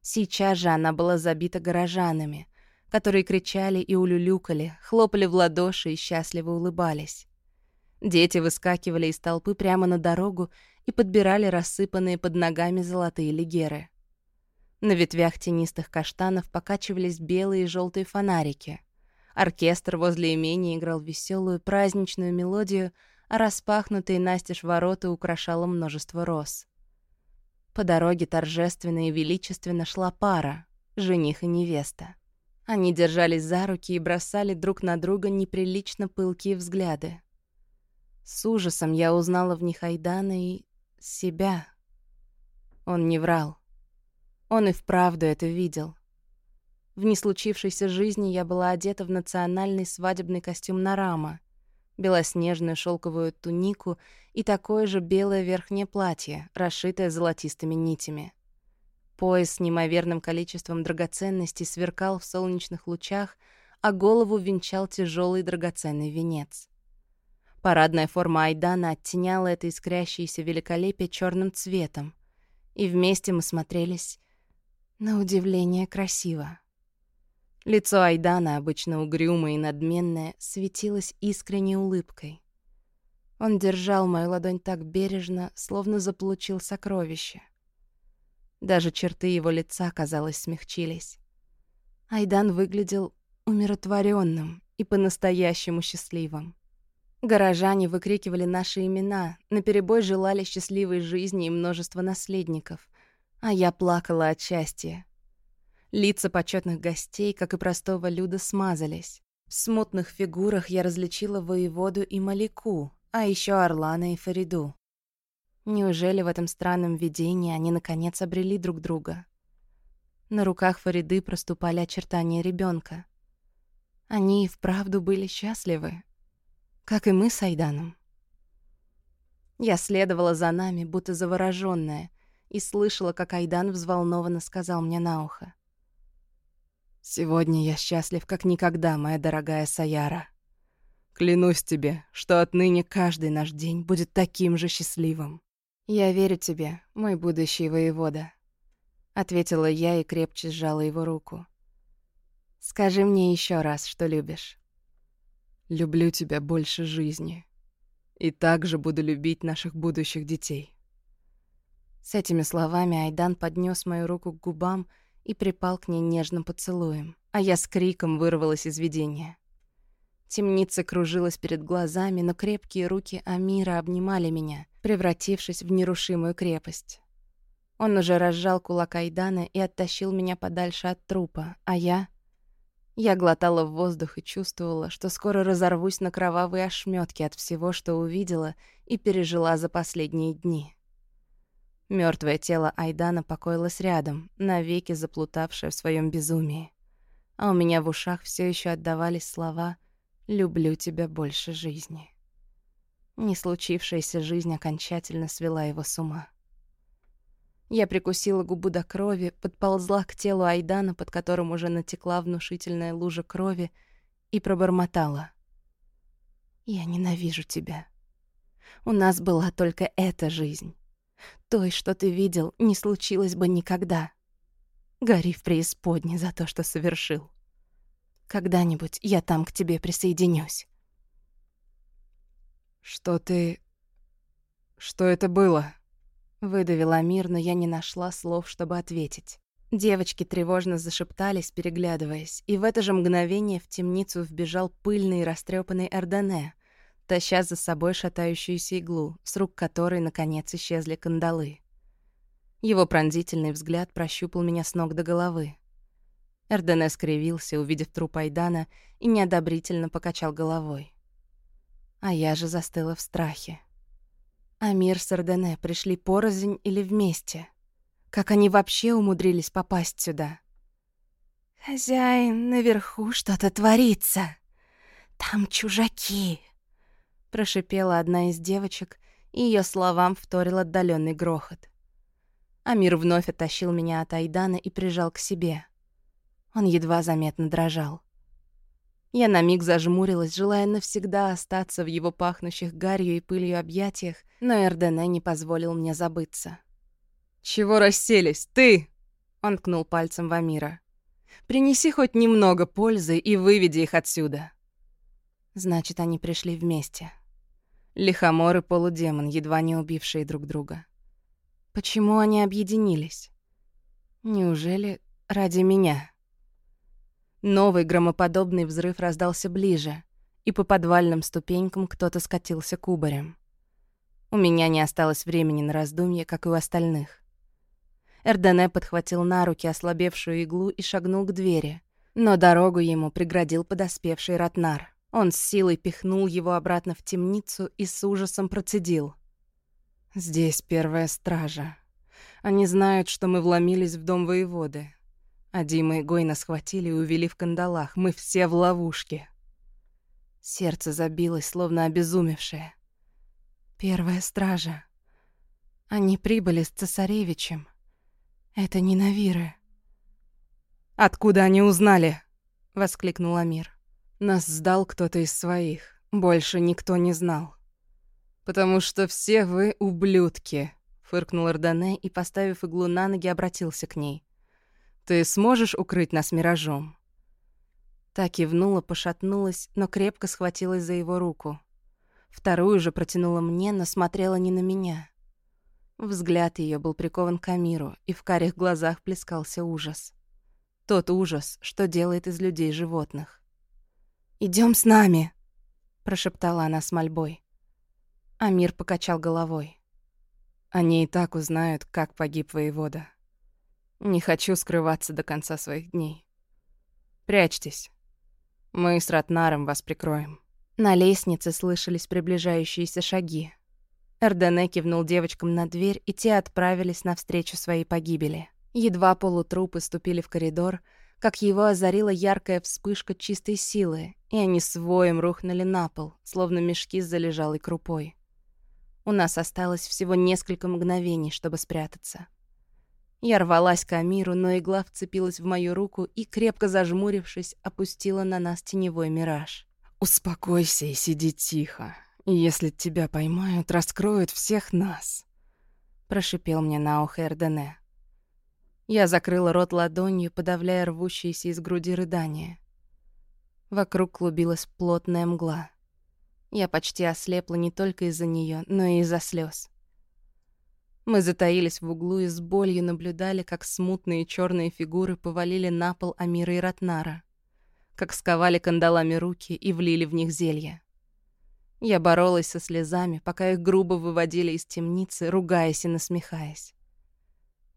Сейчас же она была забита горожанами, которые кричали и улюлюкали, хлопали в ладоши и счастливо улыбались. Дети выскакивали из толпы прямо на дорогу и подбирали рассыпанные под ногами золотые легеры. На ветвях тенистых каштанов покачивались белые и желтые фонарики. Оркестр возле имения играл веселую праздничную мелодию, а распахнутые настежь ворота украшало множество роз. По дороге торжественно и величественно шла пара, жених и невеста. Они держались за руки и бросали друг на друга неприлично пылкие взгляды. С ужасом я узнала в них Айдана и себя. Он не врал. Он и вправду это видел. В неслучившейся жизни я была одета в национальный свадебный костюм Нарама, белоснежную шелковую тунику и такое же белое верхнее платье, расшитое золотистыми нитями. Пояс с неимоверным количеством драгоценностей сверкал в солнечных лучах, а голову венчал тяжелый драгоценный венец. Парадная форма Айдана оттеняла это искрящееся великолепие черным цветом, и вместе мы смотрелись на удивление красиво. Лицо Айдана, обычно угрюмое и надменное, светилось искренней улыбкой. Он держал мою ладонь так бережно, словно заполучил сокровище — даже черты его лица, казалось, смягчились. Айдан выглядел умиротворенным и по-настоящему счастливым. Горожане выкрикивали наши имена, наперебой желали счастливой жизни и множества наследников, а я плакала от счастья. Лица почетных гостей, как и простого люда, смазались. В смутных фигурах я различила воеводу и Малику, а еще Орлана и Фариду. Неужели в этом странном видении они наконец обрели друг друга? На руках Фариды проступали очертания ребенка. Они и вправду были счастливы, как и мы с Айданом. Я следовала за нами, будто заворожённая, и слышала, как Айдан взволнованно сказал мне на ухо. «Сегодня я счастлив, как никогда, моя дорогая Саяра. Клянусь тебе, что отныне каждый наш день будет таким же счастливым». «Я верю тебе, мой будущий воевода», — ответила я и крепче сжала его руку. «Скажи мне еще раз, что любишь». «Люблю тебя больше жизни. И также буду любить наших будущих детей». С этими словами Айдан поднес мою руку к губам и припал к ней нежным поцелуем, а я с криком вырвалась из видения. Темница кружилась перед глазами, но крепкие руки Амира обнимали меня, превратившись в нерушимую крепость. Он уже разжал кулак Айдана и оттащил меня подальше от трупа, а я... Я глотала в воздух и чувствовала, что скоро разорвусь на кровавые ошметки от всего, что увидела и пережила за последние дни. Мертвое тело Айдана покоилось рядом, навеки заплутавшее в своем безумии. А у меня в ушах все еще отдавались слова Люблю тебя больше жизни. Не случившаяся жизнь окончательно свела его с ума. Я прикусила губу до крови, подползла к телу Айдана, под которым уже натекла внушительная лужа крови, и пробормотала. «Я ненавижу тебя. У нас была только эта жизнь. Той, что ты видел, не случилось бы никогда. Гори в преисподней за то, что совершил. Когда-нибудь я там к тебе присоединюсь. Что ты... Что это было? Выдавила мир, но я не нашла слов, чтобы ответить. Девочки тревожно зашептались, переглядываясь, и в это же мгновение в темницу вбежал пыльный и растрепанный Эрдене, таща за собой шатающуюся иглу, с рук которой, наконец, исчезли кандалы. Его пронзительный взгляд прощупал меня с ног до головы. Эрдене скривился, увидев труп Айдана, и неодобрительно покачал головой. А я же застыла в страхе. Амир с Эрдене пришли порознь или вместе? Как они вообще умудрились попасть сюда? «Хозяин, наверху что-то творится. Там чужаки», — прошипела одна из девочек, и ее словам вторил отдаленный грохот. Амир вновь оттащил меня от Айдана и прижал к себе. Он едва заметно дрожал. Я на миг зажмурилась, желая навсегда остаться в его пахнущих гарью и пылью объятиях, но Эрдене не позволил мне забыться. «Чего расселись? Ты!» Он ткнул пальцем в Амира. «Принеси хоть немного пользы и выведи их отсюда». Значит, они пришли вместе. Лихомор и полудемон, едва не убившие друг друга. Почему они объединились? Неужели ради меня?» Новый громоподобный взрыв раздался ближе, и по подвальным ступенькам кто-то скатился кубарем. У меня не осталось времени на раздумье, как и у остальных. Эрдене подхватил на руки ослабевшую иглу и шагнул к двери. Но дорогу ему преградил подоспевший Ратнар. Он с силой пихнул его обратно в темницу и с ужасом процедил. «Здесь первая стража. Они знают, что мы вломились в дом воеводы. А Дима и Гойна схватили и увели в кандалах. Мы все в ловушке». Сердце забилось, словно обезумевшее. «Первая стража. Они прибыли с цесаревичем. Это не Навиры». «Откуда они узнали?» — воскликнул Амир. «Нас сдал кто-то из своих. Больше никто не знал». «Потому что все вы ублюдки», — фыркнул Эрдане и, поставив иглу на ноги, обратился к ней. «Ты сможешь укрыть нас миражом?» Та кивнула, пошатнулась, но крепко схватилась за его руку. Вторую же протянула мне, но смотрела не на меня. Взгляд ее был прикован к Амиру, и в карих глазах плескался ужас. Тот ужас, что делает из людей животных. Идем с нами!» — прошептала она с мольбой. Амир покачал головой. «Они и так узнают, как погиб воевода. Не хочу скрываться до конца своих дней. Прячьтесь. Мы с Ратнаром вас прикроем». На лестнице слышались приближающиеся шаги. Эрдене кивнул девочкам на дверь, и те отправились навстречу своей погибели. Едва полутрупы ступили в коридор, как его озарила яркая вспышка чистой силы, и они с воем рухнули на пол, словно мешки с залежалой крупой. У нас осталось всего несколько мгновений, чтобы спрятаться. Я рвалась к Амиру, но игла вцепилась в мою руку и, крепко зажмурившись, опустила на нас теневой мираж. «Успокойся и сиди тихо. Если тебя поймают, раскроют всех нас», — прошипел мне на ухо Эрдене. Я закрыла рот ладонью, подавляя рвущиеся из груди рыдания. Вокруг клубилась плотная мгла. Я почти ослепла не только из-за нее, но и из-за слез. Мы затаились в углу и с болью наблюдали, как смутные черные фигуры повалили на пол Амира и Ратнара, как сковали кандалами руки и влили в них зелье. Я боролась со слезами, пока их грубо выводили из темницы, ругаясь и насмехаясь.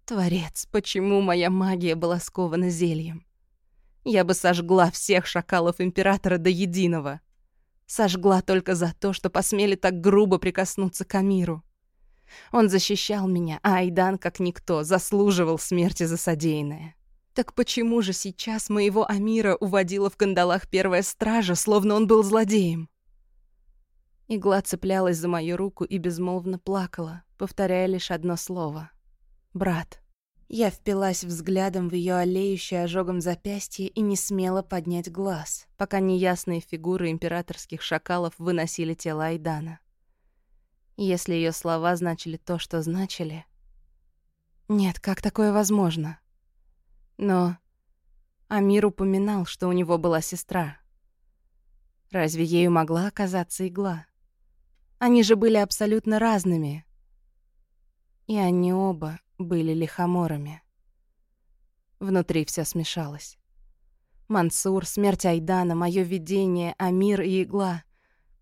Творец, почему моя магия была скована зельем? Я бы сожгла всех шакалов Императора до единого. Сожгла только за то, что посмели так грубо прикоснуться к Амиру. Он защищал меня, а Айдан, как никто, заслуживал смерти за содеянное. Так почему же сейчас моего Амира уводила в кандалах первая стража, словно он был злодеем? Игла цеплялась за мою руку и безмолвно плакала, повторяя лишь одно слово — брат. Я впилась взглядом в ее олеющее ожогом запястье и не смела поднять глаз, пока неясные фигуры императорских шакалов выносили тело Айдана. Если ее слова значили то, что значили... Нет, как такое возможно? Но Амир упоминал, что у него была сестра. Разве ею могла оказаться игла? Они же были абсолютно разными. И они оба были лихоморами. Внутри все смешалось. Мансур, смерть Айдана, мое видение, Амир и игла.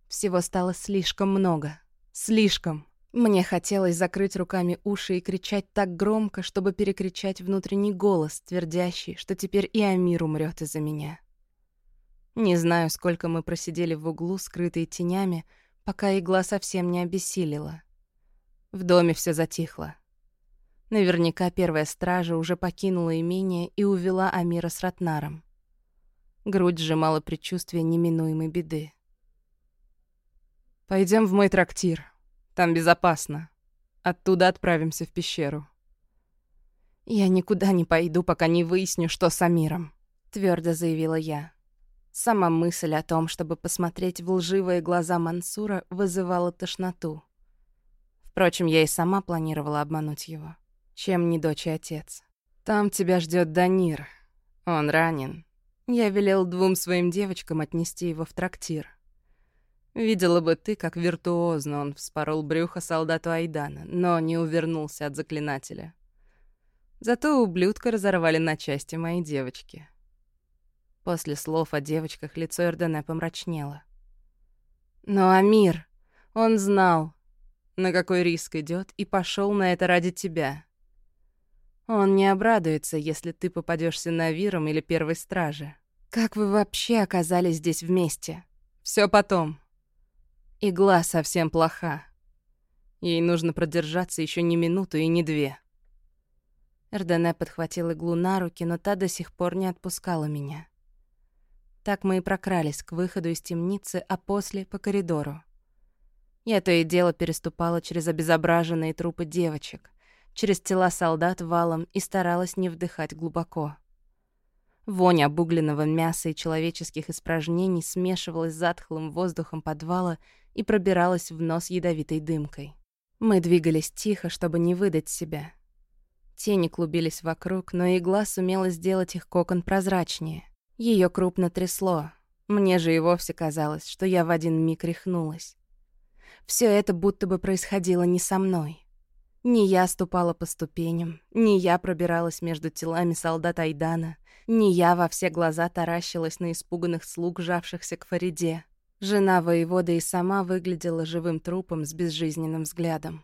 Всего стало слишком много. Слишком. Мне хотелось закрыть руками уши и кричать так громко, чтобы перекричать внутренний голос, твердящий, что теперь и Амир умрет из-за меня. Не знаю, сколько мы просидели в углу, скрытые тенями, пока игла совсем не обессилила. В доме все затихло. Наверняка первая стража уже покинула имение и увела Амира с Ратнаром. Грудь сжимала предчувствие неминуемой беды. Пойдем в мой трактир. Там безопасно. Оттуда отправимся в пещеру». «Я никуда не пойду, пока не выясню, что с Амиром», — твердо заявила я. Сама мысль о том, чтобы посмотреть в лживые глаза Мансура, вызывала тошноту. Впрочем, я и сама планировала обмануть его чем не дочь и отец. Там тебя ждет Данир. Он ранен. Я велел двум своим девочкам отнести его в трактир. Видела бы ты, как виртуозно он вспорол брюхо солдату Айдана, но не увернулся от заклинателя. Зато ублюдка разорвали на части мои девочки. После слов о девочках лицо Эрдене помрачнело. Но Амир, он знал, на какой риск идет, и пошел на это ради тебя. Он не обрадуется, если ты попадешься на Виром или Первой Страже. Как вы вообще оказались здесь вместе? Все потом. Игла совсем плоха. Ей нужно продержаться еще не минуту и не две. Эрдене подхватил иглу на руки, но та до сих пор не отпускала меня. Так мы и прокрались к выходу из темницы, а после — по коридору. Я то и дело переступала через обезображенные трупы девочек, через тела солдат валом и старалась не вдыхать глубоко. Вонь обугленного мяса и человеческих испражнений смешивалась с затхлым воздухом подвала и пробиралась в нос ядовитой дымкой. Мы двигались тихо, чтобы не выдать себя. Тени клубились вокруг, но игла сумела сделать их кокон прозрачнее. Ее крупно трясло. Мне же и вовсе казалось, что я в один миг рехнулась. Все это будто бы происходило не со мной. Не я ступала по ступеням, не я пробиралась между телами солдат Айдана, не я во все глаза таращилась на испуганных слуг, жавшихся к Фариде. Жена воевода и сама выглядела живым трупом с безжизненным взглядом.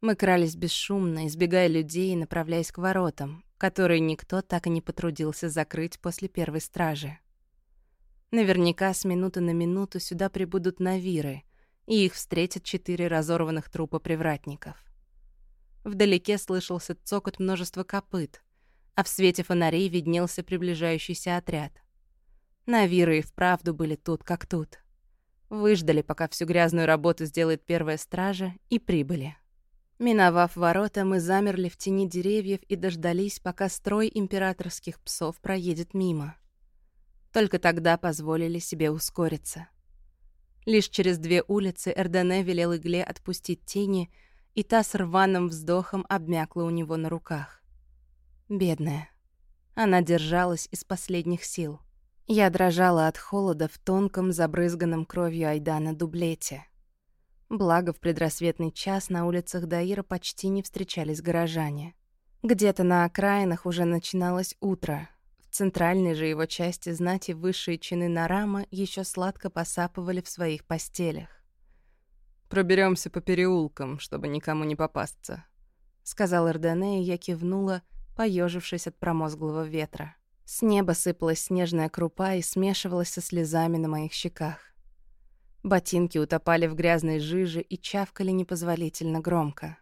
Мы крались бесшумно, избегая людей и направляясь к воротам, которые никто так и не потрудился закрыть после первой стражи. Наверняка с минуты на минуту сюда прибудут навиры, и их встретят четыре разорванных трупа привратников. Вдалеке слышался цокот множества копыт, а в свете фонарей виднелся приближающийся отряд. Навиры и вправду были тут как тут. Выждали, пока всю грязную работу сделает первая стража, и прибыли. Миновав ворота, мы замерли в тени деревьев и дождались, пока строй императорских псов проедет мимо. Только тогда позволили себе ускориться. Лишь через две улицы Эрдене велел игле отпустить тени, и та с рваным вздохом обмякла у него на руках. Бедная. Она держалась из последних сил. Я дрожала от холода в тонком, забрызганном кровью Айдана дублете. Благо, в предрассветный час на улицах Даира почти не встречались горожане. Где-то на окраинах уже начиналось утро. В центральной же его части знати высшие чины Нарама еще сладко посапывали в своих постелях. Проберемся по переулкам, чтобы никому не попасться», — сказал Эрдене, и я кивнула, поежившись от промозглого ветра. С неба сыпалась снежная крупа и смешивалась со слезами на моих щеках. Ботинки утопали в грязной жиже и чавкали непозволительно громко.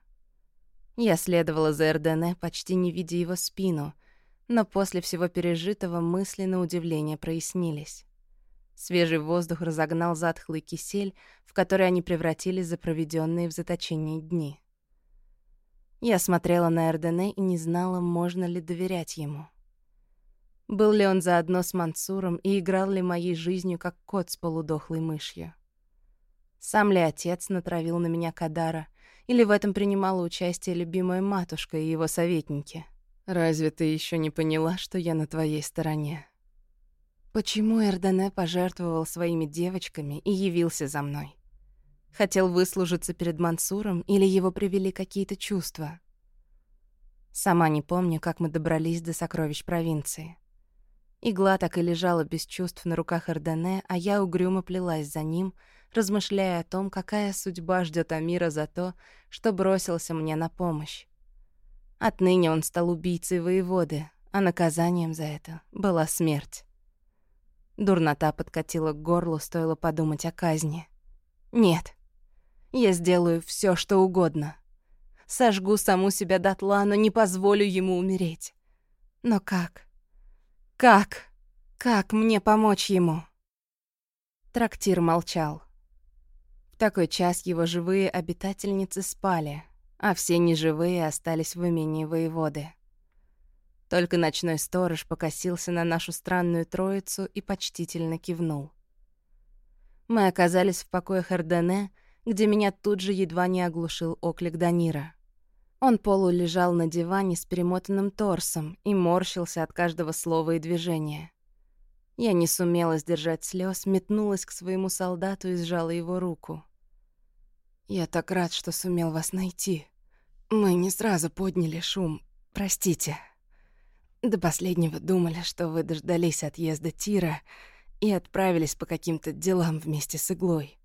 Я следовала за Эрдене, почти не видя его спину, но после всего пережитого мысли на удивление прояснились. Свежий воздух разогнал затхлый кисель, в который они превратились за проведенные в заточении дни. Я смотрела на Эрдене и не знала, можно ли доверять ему. Был ли он заодно с Мансуром и играл ли моей жизнью, как кот с полудохлой мышью? Сам ли отец натравил на меня Кадара, или в этом принимала участие любимая матушка и его советники? Разве ты еще не поняла, что я на твоей стороне? Почему Эрдене пожертвовал своими девочками и явился за мной? Хотел выслужиться перед Мансуром или его привели какие-то чувства? Сама не помню, как мы добрались до сокровищ провинции. Игла так и лежала без чувств на руках Эрдене, а я угрюмо плелась за ним, размышляя о том, какая судьба ждет Амира за то, что бросился мне на помощь. Отныне он стал убийцей воеводы, а наказанием за это была смерть. Дурнота подкатила к горлу, стоило подумать о казни. Нет, я сделаю все, что угодно. Сожгу саму себя дотла, но не позволю ему умереть. Но как? Как? Как мне помочь ему? Трактир молчал. В такой час его живые обитательницы спали, а все неживые остались в имении воеводы. Только ночной сторож покосился на нашу странную троицу и почтительно кивнул. Мы оказались в покоях Эрдене, где меня тут же едва не оглушил оклик Данира. Он полу лежал на диване с перемотанным торсом и морщился от каждого слова и движения. Я не сумела сдержать слез, метнулась к своему солдату и сжала его руку. «Я так рад, что сумел вас найти. Мы не сразу подняли шум. Простите. До последнего думали, что вы дождались отъезда Тира и отправились по каким-то делам вместе с иглой».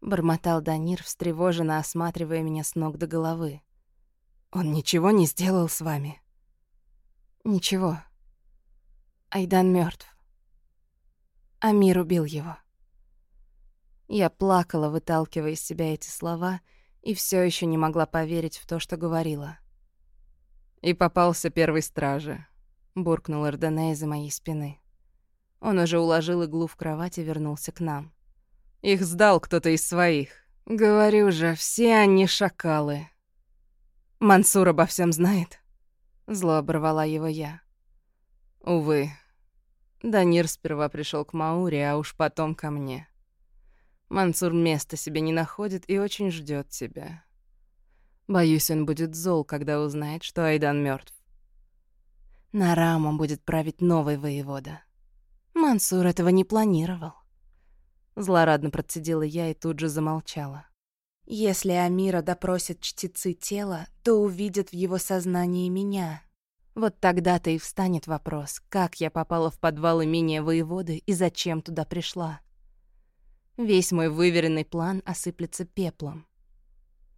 Бормотал Данир, встревоженно осматривая меня с ног до головы. Он ничего не сделал с вами. Ничего. Айдан мертв. Амир убил его. Я плакала, выталкивая из себя эти слова, и все еще не могла поверить в то, что говорила. «И попался первый стражи», — буркнул Эрдене из-за моей спины. Он уже уложил иглу в кровать и вернулся к нам. «Их сдал кто-то из своих. Говорю же, все они шакалы». «Мансур обо всем знает?» Зло оборвала его я. Увы. Данир сперва пришел к Мауре, а уж потом ко мне. Мансур места себе не находит и очень ждет тебя. Боюсь, он будет зол, когда узнает, что Айдан мертв. На Рамом будет править новый воевода. Мансур этого не планировал. Злорадно процедила я и тут же замолчала. Если Амира допросит чтецы тела, то увидят в его сознании меня. Вот тогда-то и встанет вопрос, как я попала в подвал имения воеводы и зачем туда пришла. Весь мой выверенный план осыплется пеплом.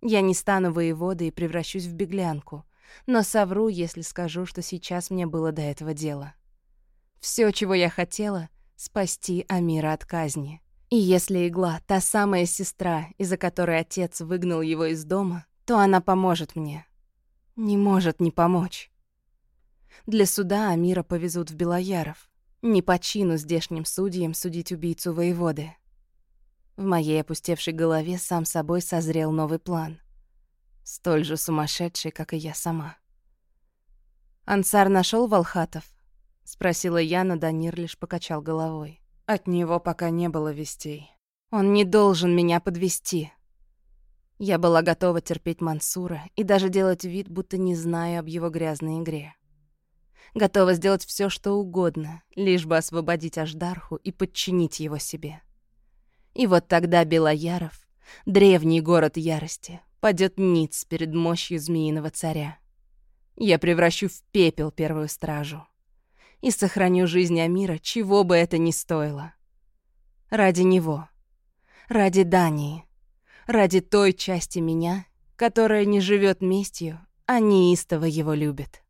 Я не стану воеводой и превращусь в беглянку, но совру, если скажу, что сейчас мне было до этого дела. Все, чего я хотела — спасти Амира от казни. И если игла — та самая сестра, из-за которой отец выгнал его из дома, то она поможет мне. Не может не помочь. Для суда Амира повезут в Белояров. Не по чину здешним судьям судить убийцу воеводы. В моей опустевшей голове сам собой созрел новый план. Столь же сумасшедший, как и я сама. «Ансар нашел Волхатов?» — спросила я, но Данир лишь покачал головой. От него пока не было вестей. «Он не должен меня подвести. Я была готова терпеть Мансура и даже делать вид, будто не знаю об его грязной игре. Готова сделать все, что угодно, лишь бы освободить Аждарху и подчинить его себе. И вот тогда Белояров, древний город ярости, падет ниц перед мощью змеиного царя. Я превращу в пепел первую стражу. И сохраню жизнь Амира, чего бы это ни стоило. Ради него. Ради Дании. Ради той части меня, которая не живет местью, а неистово его любит.